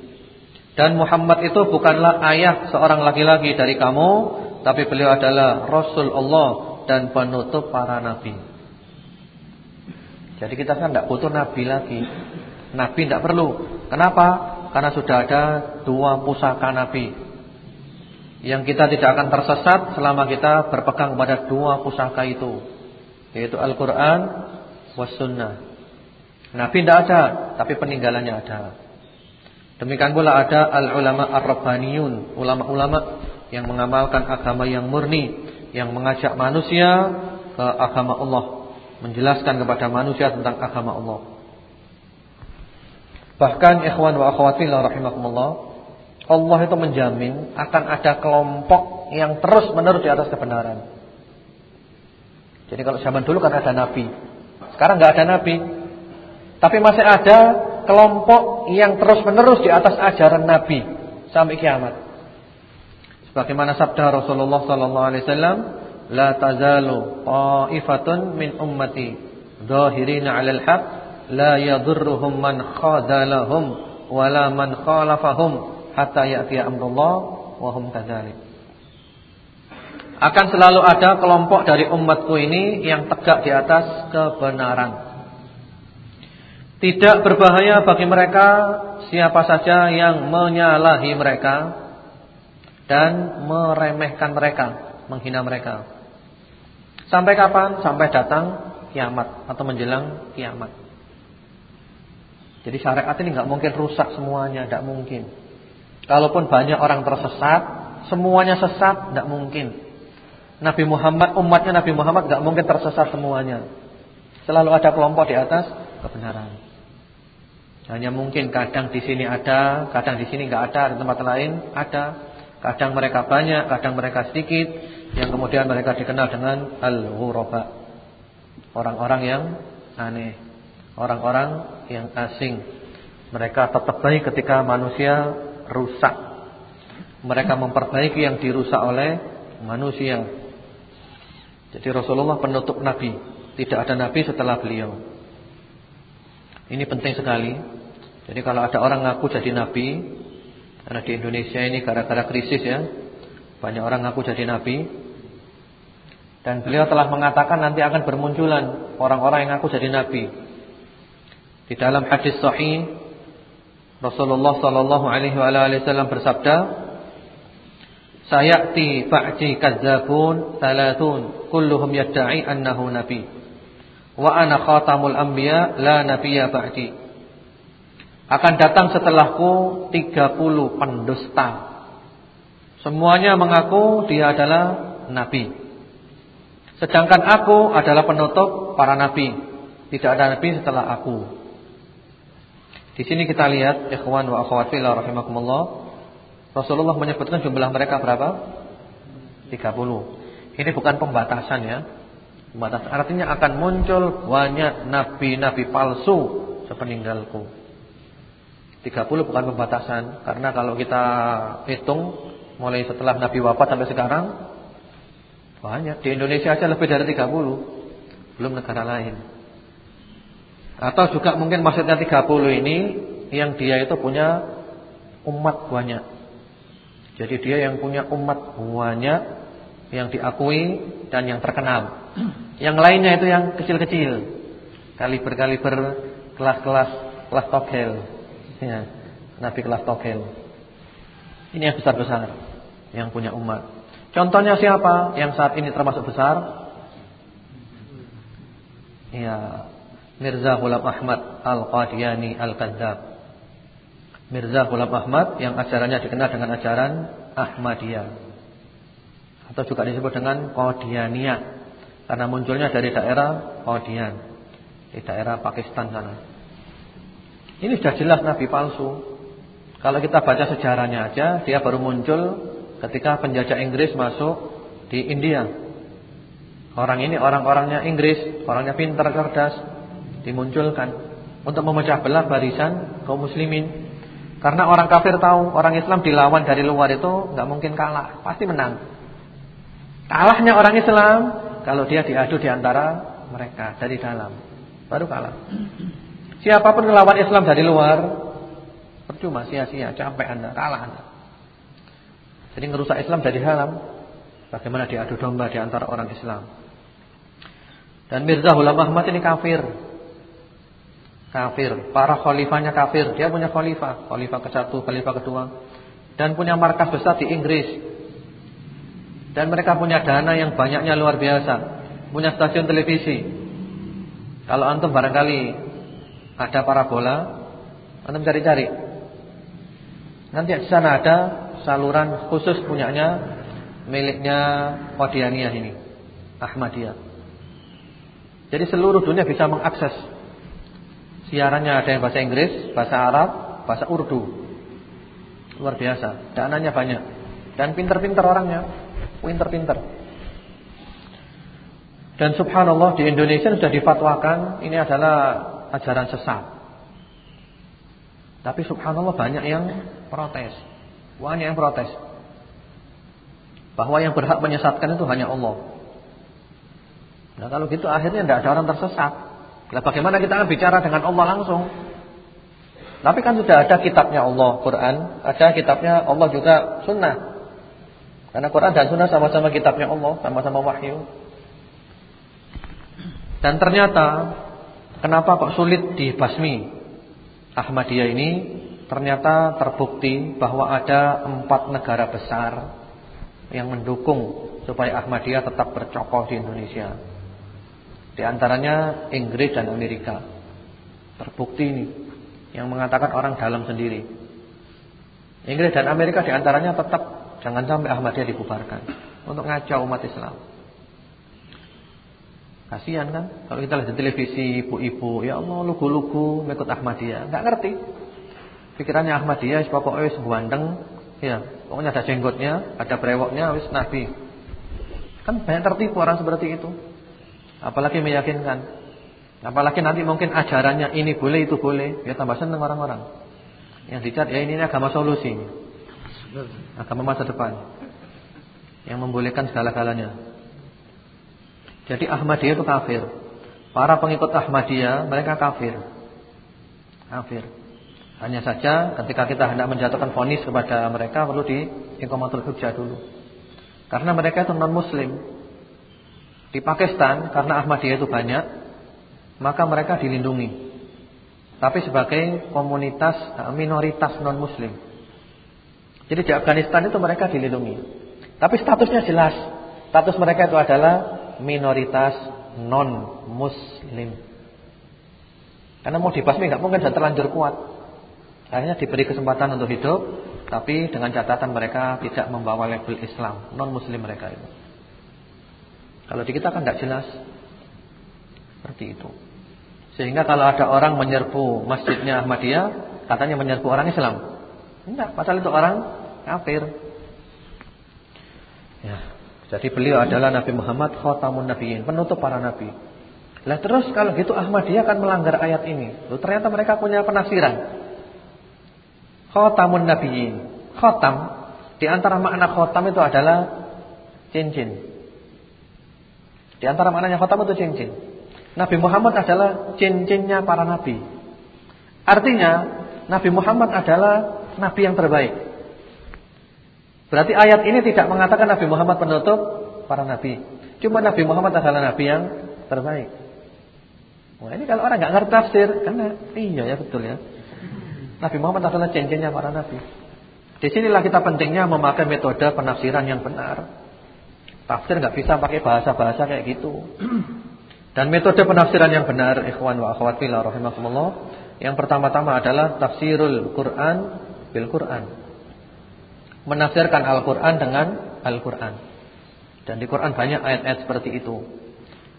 Dan Muhammad itu bukanlah ayah seorang laki-laki dari kamu, tapi beliau adalah Rasul Allah dan penutup para nabi. Jadi kita kan tidak butuh nabi lagi. Nabi tidak perlu. Kenapa? Karena sudah ada dua pusaka Nabi Yang kita tidak akan tersesat Selama kita berpegang pada dua pusaka itu Yaitu Al-Quran Was Sunnah. Nabi tidak ada Tapi peninggalannya ada. Demikian pula ada Al-Ulama Ar-Rabbaniyun Ulama-ulama yang mengamalkan agama yang murni Yang mengajak manusia ke agama Allah Menjelaskan kepada manusia tentang agama Allah. Bahkan ikhwan wa akhwat fillah rahimakumullah, Allah itu menjamin akan ada kelompok yang terus-menerus di atas kebenaran. Jadi kalau zaman dulu kan ada nabi. Sekarang enggak ada nabi. Tapi masih ada kelompok yang terus-menerus di atas ajaran nabi sampai kiamat. Sebagaimana sabda Rasulullah sallallahu alaihi wasallam, "La tazalu qa'ifatun min ummati dhahirina 'alal haqq la yadurruhum man khadalahum wala man khalafahum hatta ya'tiya amrullah wa hum kadzalik. Akan selalu ada kelompok dari umatku ini yang tegak di atas kebenaran. Tidak berbahaya bagi mereka siapa saja yang menyalahi mereka dan meremehkan mereka, menghina mereka. Sampai kapan? Sampai datang kiamat atau menjelang kiamat. Jadi syariat ini nggak mungkin rusak semuanya, tidak mungkin. Kalaupun banyak orang tersesat, semuanya sesat, tidak mungkin. Nabi Muhammad, umatnya Nabi Muhammad nggak mungkin tersesat semuanya. Selalu ada kelompok di atas kebenaran. Hanya mungkin kadang di sini ada, kadang di sini nggak ada, di tempat lain ada. Kadang mereka banyak, kadang mereka sedikit, yang kemudian mereka dikenal dengan al-ghuraba. Orang-orang yang aneh orang-orang yang asing. Mereka tetap baik ketika manusia rusak. Mereka memperbaiki yang dirusak oleh manusia. Jadi Rasulullah penutup nabi, tidak ada nabi setelah beliau. Ini penting sekali. Jadi kalau ada orang ngaku jadi nabi, karena di Indonesia ini gara-gara krisis ya, banyak orang ngaku jadi nabi. Dan beliau telah mengatakan nanti akan bermunculan orang-orang yang ngaku jadi nabi. Di dalam hadis sahih Rasulullah sallallahu alaihi wasallam bersabda, "Sayati ba'di kadzabun salatun kulluhum yad'i annahu nabi. Wa ana khatamul anbiya la nabiyya ba'di." Akan datang setelahku 30 pendusta. Semuanya mengaku dia adalah nabi. Sedangkan aku adalah penutup para nabi. Tidak ada nabi setelah aku. Di sini kita lihat ikhwan wa akhwat fillah rahimakumullah. Rasulullah menyebutkan jumlah mereka berapa? 30. Ini bukan pembatasan ya. Pembatasan artinya akan muncul banyak nabi-nabi palsu sepeninggalku. 30 bukan pembatasan Karena kalau kita hitung Mulai setelah Nabi wafat sampai sekarang Banyak Di Indonesia aja lebih dari 30 Belum negara lain Atau juga mungkin maksudnya 30 ini Yang dia itu punya Umat banyak Jadi dia yang punya umat banyak Yang diakui Dan yang terkenal Yang lainnya itu yang kecil-kecil Kaliber-kaliber Kelas-kelas Kelas togel Ya, Nabi kelas tokel. Ini yang besar-besar yang punya umat. Contohnya siapa yang saat ini termasuk besar? Ya, Mirza Ghulam Ahmad Al-Qadiani Al-Kadzab. Mirza Ghulam Ahmad yang ajarannya dikenal dengan ajaran Ahmadiyah. Atau juga disebut dengan Qadianiyah karena munculnya dari daerah Qadian di daerah Pakistan sana. Ini sudah jelas Nabi palsu. Kalau kita baca sejarahnya aja, dia baru muncul ketika penjajah Inggris masuk di India. Orang ini orang-orangnya Inggris, orangnya pintar cerdas, dimunculkan untuk memecah belah barisan kaum muslimin. Karena orang kafir tahu orang Islam dilawan dari luar itu nggak mungkin kalah, pasti menang. Kalahnya orang Islam kalau dia diadu di antara mereka dari dalam, baru kalah. Siapa pun melawan Islam dari luar percuma sia-sia, capek Anda, kalah Anda. Jadi ngerusak Islam dari dalam. Bagaimana diadu domba di antara orang Islam. Dan Mirza Ghulam Ahmad ini kafir. Kafir, para khalifahnya kafir. Dia punya khalifah, khalifah ke satu, khalifah kedua dan punya markas besar di Inggris. Dan mereka punya dana yang banyaknya luar biasa. Punya stasiun televisi. Kalau antum barangkali ada parabola, Anda cari-cari. Nanti di sana ada saluran khusus punyanya miliknya Qadianiyah ini, Ahmadiyah. Jadi seluruh dunia bisa mengakses siarannya ada yang bahasa Inggris, bahasa Arab, bahasa Urdu. Luar biasa, dananya banyak dan pinter-pinter orangnya, pinter-pinter. Dan subhanallah di Indonesia sudah difatwakan ini adalah ajaran sesat. Tapi subhanallah banyak yang protes. Banyak yang protes. Bahwa yang berhak menyesatkan itu hanya Allah. Nah kalau gitu akhirnya tidak ada orang tersesat. Nah bagaimana kita akan bicara dengan Allah langsung? Tapi kan sudah ada kitabnya Allah, Quran. Ada kitabnya Allah juga sunnah. Karena Quran dan sunnah sama-sama kitabnya Allah, sama-sama wahyu. Dan ternyata Kenapa kok sulit dibasmi? Ahmadiyah ini ternyata terbukti bahwa ada empat negara besar yang mendukung supaya Ahmadiyah tetap bercokol di Indonesia. Di antaranya Inggris dan Amerika. Terbukti ini yang mengatakan orang dalam sendiri. Inggris dan Amerika di antaranya tetap jangan sampai Ahmadiyah dibubarkan untuk ngacau umat Islam. Kasihan kan kalau kita lihat di televisi ibu-ibu, ya Allah lugu-lugu mengikut Ahmadiyah, enggak ngerti. Pikirannya Ahmadiyah pokoknya wis gandeng, ya, pokoknya ada jenggotnya, ada brewoknya wis nabi. Kan banyak tertipu orang seperti itu. Apalagi meyakinkan. Apalagi nanti mungkin ajarannya ini boleh itu boleh, ya tambah seneng orang-orang. Yang dicat ya ini agama solusi. Agama masa depan. Yang membolehkan segala-galanya. Jadi Ahmadiyah itu kafir. Para pengikut Ahmadiyah mereka kafir. Kafir. Hanya saja ketika kita hendak menjatuhkan vonis kepada mereka perlu di ikomatul hujjah dulu. Karena mereka itu non muslim. Di Pakistan karena Ahmadiyah itu banyak, maka mereka dilindungi. Tapi sebagai komunitas minoritas non muslim. Jadi di Afghanistan itu mereka dilindungi. Tapi statusnya jelas. Status mereka itu adalah minoritas non muslim. Karena mau dibasmi nggak mungkin sudah terlanjur kuat. Akhirnya diberi kesempatan untuk hidup, tapi dengan catatan mereka tidak membawa label Islam, non muslim mereka itu. Kalau di kita kan tidak jelas. Seperti itu. Sehingga kalau ada orang menyerbu masjidnya Ahmadiyah, katanya menyerbu orang Islam. Tidak, padahal itu orang kafir. Ya. Jadi beliau adalah Nabi Muhammad khatamun nabiyyin, penutup para nabi. Lah terus kalau gitu Ahmadiyah akan melanggar ayat ini. Loh, ternyata mereka punya penafsiran. Khatamun nabiyyin. Khatam di antara makna khatam itu adalah cincin. Di antara maknanya khatam itu cincin. Nabi Muhammad adalah cincinnya para nabi. Artinya Nabi Muhammad adalah nabi yang terbaik. Berarti ayat ini tidak mengatakan Nabi Muhammad penutup para nabi. Cuma Nabi Muhammad adalah nabi yang terbaik. Wah, ini kalau orang nggak ngerti tafsir, karena iya ya betul ya. Nabi Muhammad adalah cincinnya para nabi. Di sinilah kita pentingnya memakai metode penafsiran yang benar. Tafsir nggak bisa pakai bahasa-bahasa kayak gitu. Dan metode penafsiran yang benar, ikhwan wa akhwat fillah rahimakumullah, yang pertama-tama adalah tafsirul Quran bil Quran. Menafsirkan Al-Qur'an dengan Al-Qur'an. Dan di Quran banyak ayat-ayat seperti itu.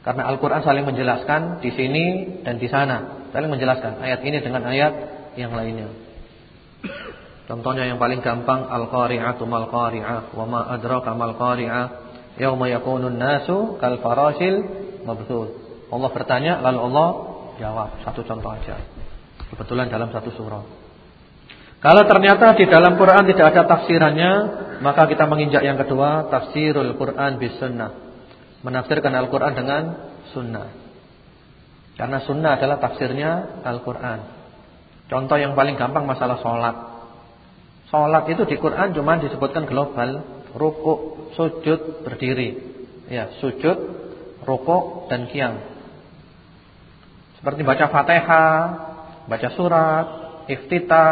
Karena Al-Qur'an saling menjelaskan di sini dan di sana, saling menjelaskan ayat ini dengan ayat yang lainnya. Contohnya yang paling gampang Al-Qari'atu mal qari'ah wa ma adraka mal qari'ah yauma yakunun nasu kal farasil mabthul. Allah bertanya lalu Allah jawab. Satu contoh aja. Kebetulan dalam satu surah. Kalau ternyata di dalam Quran tidak ada tafsirannya, maka kita menginjak yang kedua, tafsirul Quran bis sunnah. Menafsirkan Al-Quran dengan sunnah. Karena sunnah adalah tafsirnya Al-Quran. Contoh yang paling gampang masalah sholat. Sholat itu di Quran cuma disebutkan global, rukuk, sujud, berdiri. Ya, sujud, rukuk dan kiam. Seperti baca Fatihah, baca surat, iftita,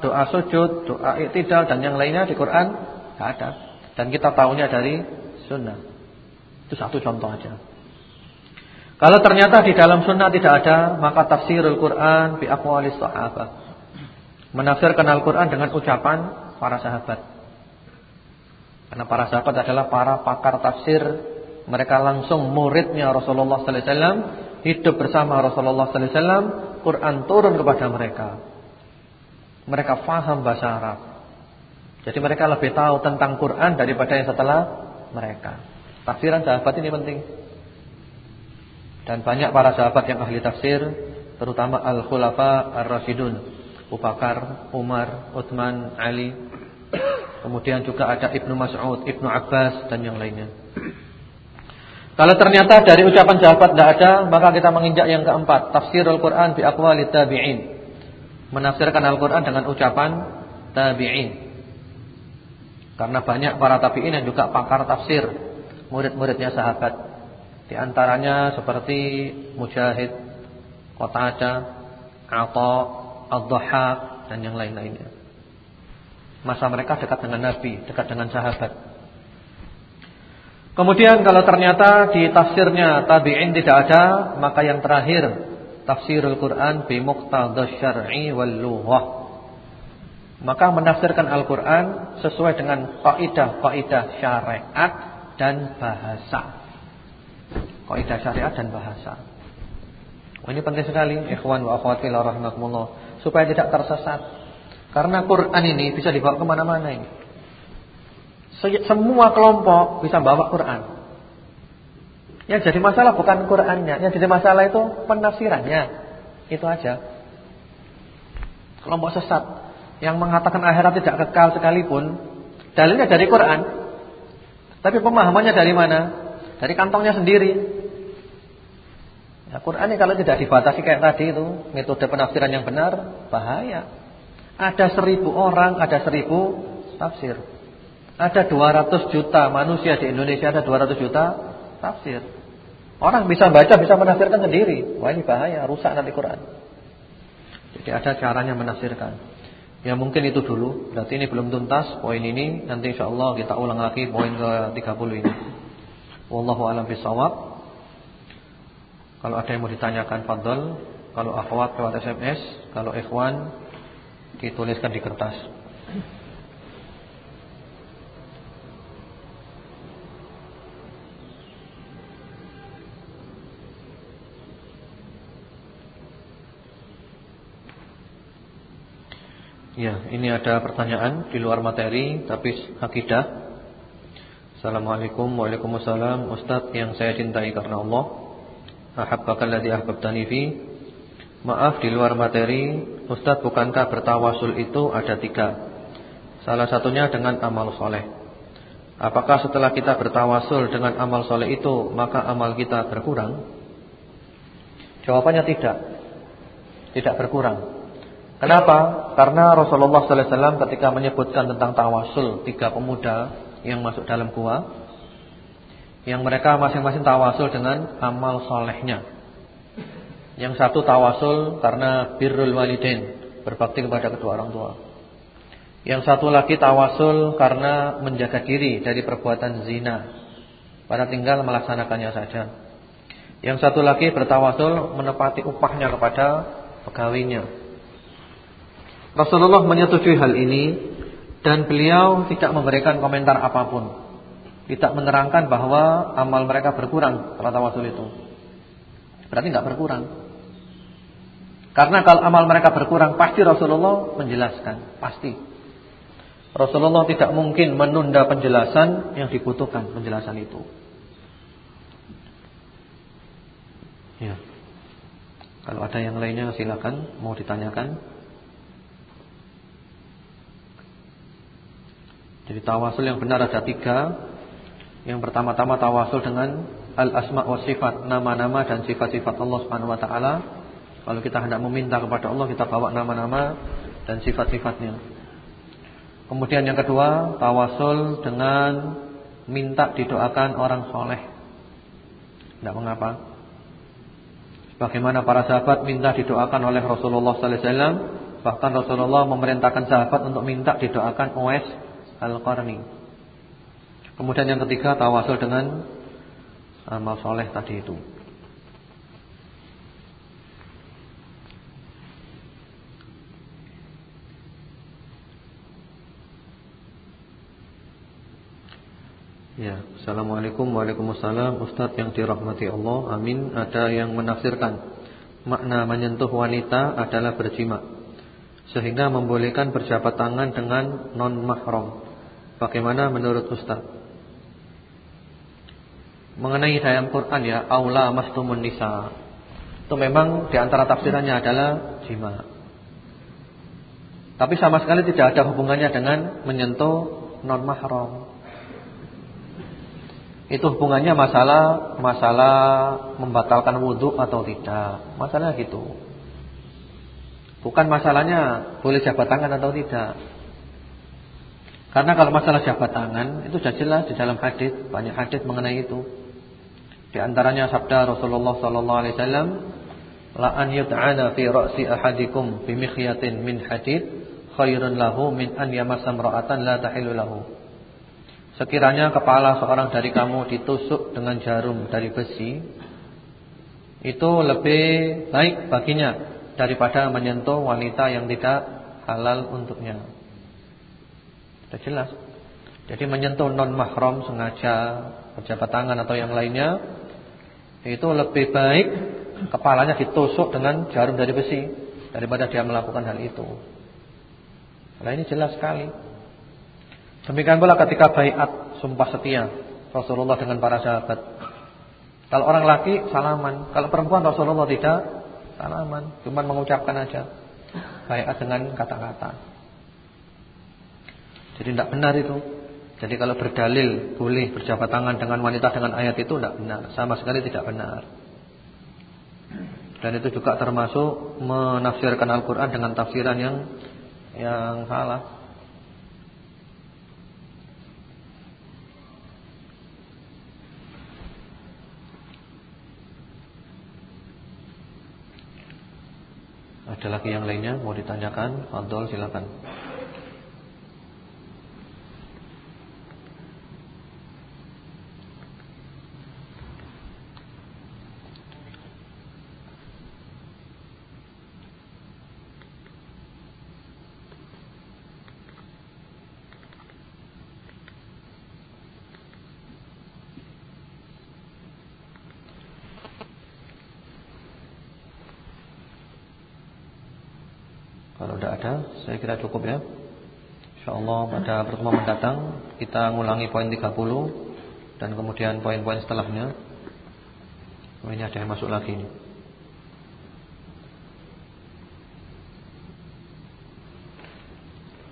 doa sujud, doa iktidal dan yang lainnya di Quran tidak ada. Dan kita tahunya dari sunnah. Itu satu contoh aja. Kalau ternyata di dalam sunnah tidak ada, maka tafsirul Quran bi aqwalis sahabat. Menafsirkan Al-Quran dengan ucapan para sahabat. Karena para sahabat adalah para pakar tafsir. Mereka langsung muridnya Rasulullah sallallahu alaihi wasallam, hidup bersama Rasulullah sallallahu alaihi wasallam, Quran turun kepada mereka. Mereka faham bahasa Arab. Jadi mereka lebih tahu tentang Quran daripada yang setelah mereka. Tafsiran sahabat ini penting. Dan banyak para sahabat yang ahli tafsir, terutama al-khulafa ar-rasyidun, Abu Bakar, Umar, Utsman, Ali. Kemudian juga ada Ibnu Mas'ud, Ibnu Abbas dan yang lainnya. Kalau ternyata dari ucapan sahabat tidak ada, maka kita menginjak yang keempat, tafsirul Quran bi aqwalit tabi'in menafsirkan Al-Quran dengan ucapan tabi'in. Karena banyak para tabi'in yang juga pakar tafsir, murid-muridnya sahabat. Di antaranya seperti Mujahid, Qatadah, Atha, Ad-Dhahhak dan yang lain-lainnya. Masa mereka dekat dengan Nabi, dekat dengan sahabat. Kemudian kalau ternyata di tafsirnya tabi'in tidak ada, maka yang terakhir tafsirul Quran bi syar'i wal lughah. Maka menafsirkan Al-Qur'an sesuai dengan kaidah-kaidah syariat dan bahasa. Kaidah syariat dan bahasa. Oh, ini penting sekali ikhwan wa akhwat fillah rahimakumullah supaya tidak tersesat. Karena Quran ini bisa dibawa ke mana mana ini. Semua kelompok bisa bawa Quran. Yang jadi masalah bukan Qur'annya, yang jadi masalah itu penafsirannya. Itu aja. Kelompok sesat yang mengatakan akhirat tidak kekal sekalipun, dalilnya dari Quran. Tapi pemahamannya dari mana? Dari kantongnya sendiri. Ya, Quran ini kalau tidak dibatasi kayak tadi itu, metode penafsiran yang benar, bahaya. Ada seribu orang, ada seribu tafsir. Ada 200 juta manusia di Indonesia, ada 200 juta tafsir. Orang bisa baca, bisa menafsirkan sendiri. Wah ini bahaya, rusak nanti Quran. Jadi ada caranya menafsirkan. Ya mungkin itu dulu. Berarti ini belum tuntas poin ini. Nanti insya Allah kita ulang lagi poin ke 30 ini. Wallahu a'lam bishawab. Kalau ada yang mau ditanyakan fadl. Kalau akhwat lewat SMS, kalau ikhwan dituliskan di kertas. Ya, ini ada pertanyaan di luar materi tapi akidah. Assalamualaikum Waalaikumsalam Ustaz yang saya cintai karena Allah Ahabbaka alladhi ahbabtani fi Maaf di luar materi Ustaz bukankah bertawasul itu ada tiga? Salah satunya dengan amal soleh. Apakah setelah kita bertawasul dengan amal soleh itu Maka amal kita berkurang? Jawabannya tidak. Tidak berkurang. Kenapa? Karena Rasulullah SAW ketika menyebutkan tentang tawasul tiga pemuda yang masuk dalam gua, yang mereka masing-masing tawasul dengan amal solehnya. Yang satu tawasul karena birrul walidain, berbakti kepada kedua orang tua. Yang satu lagi tawasul karena menjaga diri dari perbuatan zina, pada tinggal melaksanakannya saja. Yang satu lagi bertawasul menepati upahnya kepada pegawainya Rasulullah menyetujui hal ini dan beliau tidak memberikan komentar apa pun. Tidak menerangkan bahwa amal mereka berkurang setelah tawasul itu. Berarti tidak berkurang. Karena kalau amal mereka berkurang pasti Rasulullah menjelaskan, pasti. Rasulullah tidak mungkin menunda penjelasan yang dibutuhkan penjelasan itu. Ya. Kalau ada yang lainnya silakan mau ditanyakan. Jadi tawasul yang benar ada tiga. Yang pertama-tama tawasul dengan al-asma wa sifat, nama-nama dan sifat-sifat Allah Subhanahu wa taala. Kalau kita hendak meminta kepada Allah, kita bawa nama-nama dan sifat-sifatnya. Kemudian yang kedua, tawasul dengan minta didoakan orang soleh. Tidak mengapa. Bagaimana para sahabat minta didoakan oleh Rasulullah sallallahu alaihi wasallam, bahkan Rasulullah memerintahkan sahabat untuk minta didoakan Uwais Al-Qarni. Kemudian yang ketiga tawasul dengan amal soleh tadi itu. Ya, Assalamualaikum Waalaikumsalam Ustaz yang dirahmati Allah Amin Ada yang menafsirkan Makna menyentuh wanita adalah berjima Sehingga membolehkan berjabat tangan dengan non-mahram Bagaimana menurut Ustaz? Mengenai dalam Quran ya, aula mastumun nisa. Itu memang di antara tafsirannya adalah jima. Tapi sama sekali tidak ada hubungannya dengan menyentuh non mahram. Itu hubungannya masalah masalah membatalkan wudhu atau tidak. Masalah gitu. Bukan masalahnya boleh jabat tangan atau tidak. Karena kalau masalah jabat tangan itu sudah jelas di dalam hadis, banyak hadis mengenai itu. Di antaranya sabda Rasulullah sallallahu alaihi wasallam, "La an yut'ana fi ra'si ahadikum bi mikhyatin min hadid khairun lahu min an yamassa ra'atan la tahillu lahu." Sekiranya kepala seorang dari kamu ditusuk dengan jarum dari besi, itu lebih baik baginya daripada menyentuh wanita yang tidak halal untuknya. Sudah jelas. Jadi menyentuh non mahram sengaja pejabat tangan atau yang lainnya itu lebih baik kepalanya ditusuk dengan jarum dari besi daripada dia melakukan hal itu. Nah ini jelas sekali. Demikian pula ketika baiat sumpah setia Rasulullah dengan para sahabat. Kalau orang laki salaman, kalau perempuan Rasulullah tidak salaman, cuma mengucapkan aja baiat dengan kata-kata. Jadi tidak benar itu. Jadi kalau berdalil boleh berjabat tangan dengan wanita dengan ayat itu tidak benar, sama sekali tidak benar. Dan itu juga termasuk menafsirkan Al-Qur'an dengan tafsiran yang yang salah. Ada lagi yang lainnya mau ditanyakan? Fadol silakan. Kalau tidak ada, saya kira cukup ya. InsyaAllah pada pertemuan mendatang kita ngulangi poin 30 dan kemudian poin-poin setelahnya. Oh, ini ada yang masuk lagi ini.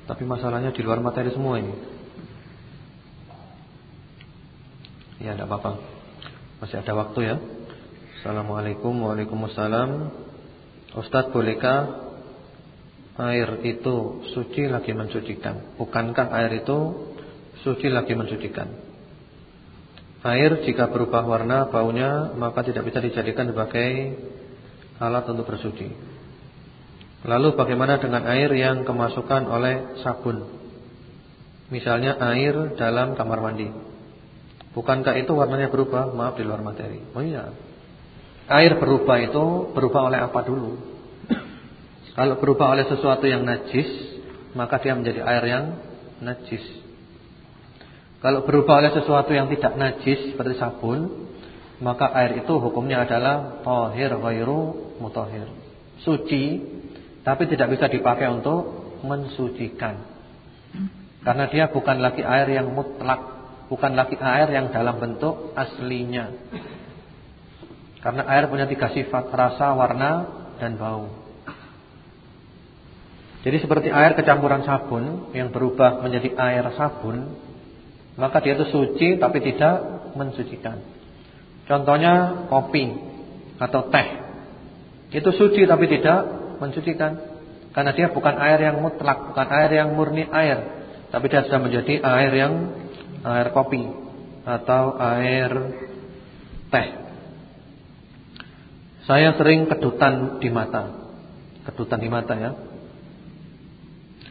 Tapi masalahnya di luar materi semua ini. Ya, tidak apa-apa. Masih ada waktu ya. Assalamualaikum Waalaikumsalam. Ustadz bolehkah air itu suci lagi mensucikan. Bukankah air itu suci lagi mensucikan? Air jika berubah warna baunya maka tidak bisa dijadikan sebagai alat untuk bersuci. Lalu bagaimana dengan air yang kemasukan oleh sabun? Misalnya air dalam kamar mandi. Bukankah itu warnanya berubah? Maaf di luar materi. Oh iya. Air berubah itu berubah oleh apa dulu? Kalau berubah oleh sesuatu yang najis, maka dia menjadi air yang najis. Kalau berubah oleh sesuatu yang tidak najis seperti sabun, maka air itu hukumnya adalah tahir ghairu mutahhir. Suci tapi tidak bisa dipakai untuk mensucikan. Karena dia bukan lagi air yang mutlak, bukan lagi air yang dalam bentuk aslinya. Karena air punya tiga sifat, rasa, warna, dan bau. Jadi seperti air kecampuran sabun yang berubah menjadi air sabun, maka dia itu suci tapi tidak mensucikan. Contohnya kopi atau teh. Itu suci tapi tidak mensucikan. Karena dia bukan air yang mutlak, bukan air yang murni air, tapi dia sudah menjadi air yang air kopi atau air teh. Saya sering kedutan di mata. Kedutan di mata ya.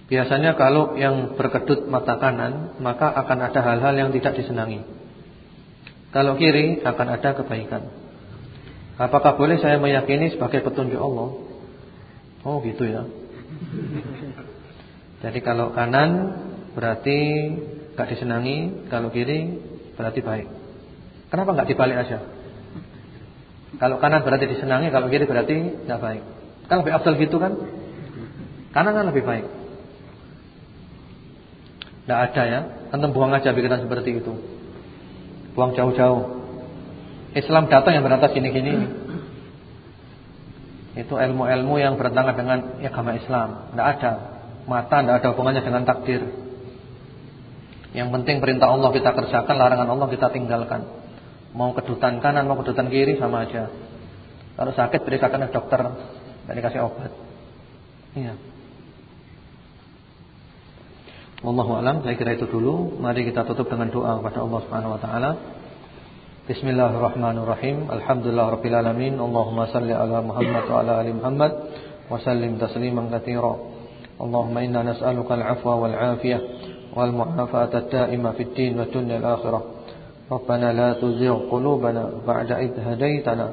Biasanya kalau yang berkedut mata kanan Maka akan ada hal-hal yang tidak disenangi. Kalau kiri akan ada kebaikan. Apakah boleh saya meyakini sebagai petunjuk Allah? Oh gitu ya. Jadi kalau kanan Berarti gak disenangi. Kalau kiri berarti baik. Kenapa gak dibalik aja? Kalau kanan berarti disenangi Kalau kiri berarti gak baik. Kan lebih afdal gitu kan? Kanan kan lebih baik tidak ada ya. Antum buang aja pikiran seperti itu. Buang jauh-jauh. Islam datang yang berantas gini-gini. Itu ilmu-ilmu yang bertentangan dengan agama Islam. Tidak ada. Mata tidak ada hubungannya dengan takdir. Yang penting perintah Allah kita kerjakan, larangan Allah kita tinggalkan. Mau kedutan kanan, mau kedutan kiri sama aja. Kalau sakit periksakan ke dokter, dan dikasih obat. Iya. Wallahu alam, saya kira itu dulu. Mari kita tutup dengan doa kepada Allah Subhanahu wa taala. Bismillahirrahmanirrahim. Alhamdulillah rabbil alamin. Allahumma salli ala Muhammad wa ala ali Muhammad wa sallim tasliman katsira. Allahumma inna nas'aluka al-'afwa wal 'afiyah wal mu'afata ad-da'ima fid din wa dunya al-akhirah. Rabbana la tuzigh qulubana ba'da idh hadaytana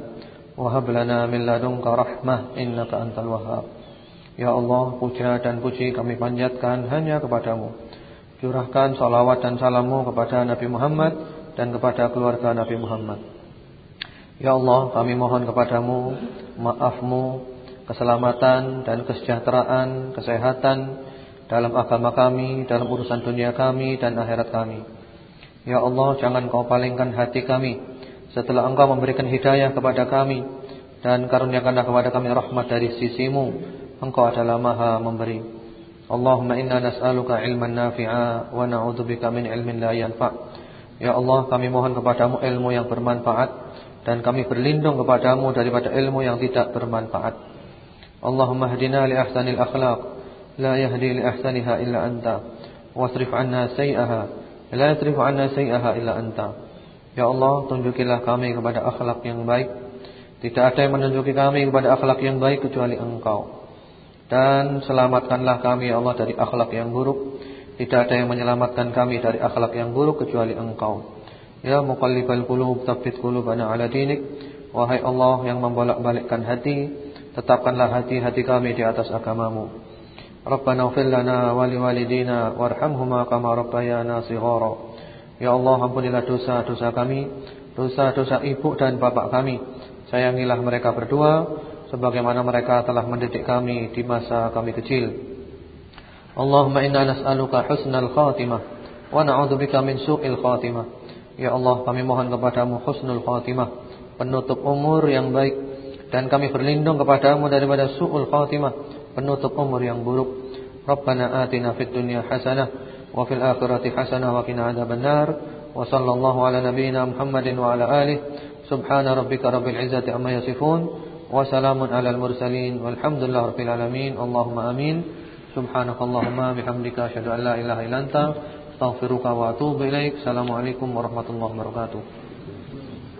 wa hab lana min ladunka rahmah innaka antal wahhab. Ya Allah, puja dan puji kami panjatkan hanya kepadamu. Curahkan salawat dan salammu kepada Nabi Muhammad dan kepada keluarga Nabi Muhammad. Ya Allah, kami mohon kepadamu maafmu, keselamatan dan kesejahteraan, kesehatan dalam agama kami, dalam urusan dunia kami dan akhirat kami. Ya Allah, jangan kau palingkan hati kami setelah engkau memberikan hidayah kepada kami dan karuniakanlah kepada kami rahmat dari sisimu Engkau adalah Maha memberi. Allahumma inna nas'aluka ilman nafi'a wa na'udzubika min ilmin la yanfa'. Ya Allah, kami mohon kepadamu ilmu yang bermanfaat dan kami berlindung kepadamu daripada ilmu yang tidak bermanfaat. Allahumma hdina li ahsanil akhlaq, la yahdi li ahsaniha illa anta, wasrif 'anna sayyi'aha, la yasrif 'anna sayyi'aha illa anta. Ya Allah, tunjukilah kami kepada akhlak yang baik. Tidak ada yang menunjuki kami kepada akhlak yang baik kecuali Engkau. Dan selamatkanlah kami ya Allah dari akhlak yang buruk. Tidak ada yang menyelamatkan kami dari akhlak yang buruk kecuali engkau. Ya muqallibal qulub tsabbit qulubana ala dinik. Wahai Allah yang membolak-balikkan hati Tetapkanlah hati-hati kami di atas agamamu. Rabbana ufir lana wali walidina Warhamhuma kama rabbayana sighara. Ya Allah ampunilah dosa-dosa kami Dosa-dosa ibu dan bapak kami. Sayangilah mereka berdua sebagaimana mereka telah mendidik kami di masa kami kecil. Allahumma inna nas'aluka husnal khatimah wa na'udzubika min su'il khatimah. Ya Allah, kami mohon kepadamu husnul khatimah, penutup umur yang baik dan kami berlindung kepadamu daripada su'ul khatimah, penutup umur yang buruk. Rabbana atina fid dunya hasanah wa fil akhirati hasanah wa qina adzabannar. Wa sallallahu ala nabiyyina Muhammadin wa ala alihi Subhana rabbika rabbil izzati amma yasifun wa salamun alal mursalin walhamdulillahi rabbil alamin. Allahumma amin. Subhanakallahumma bihamdika asyhadu illa anta astaghfiruka wa atubu warahmatullahi wabarakatuh.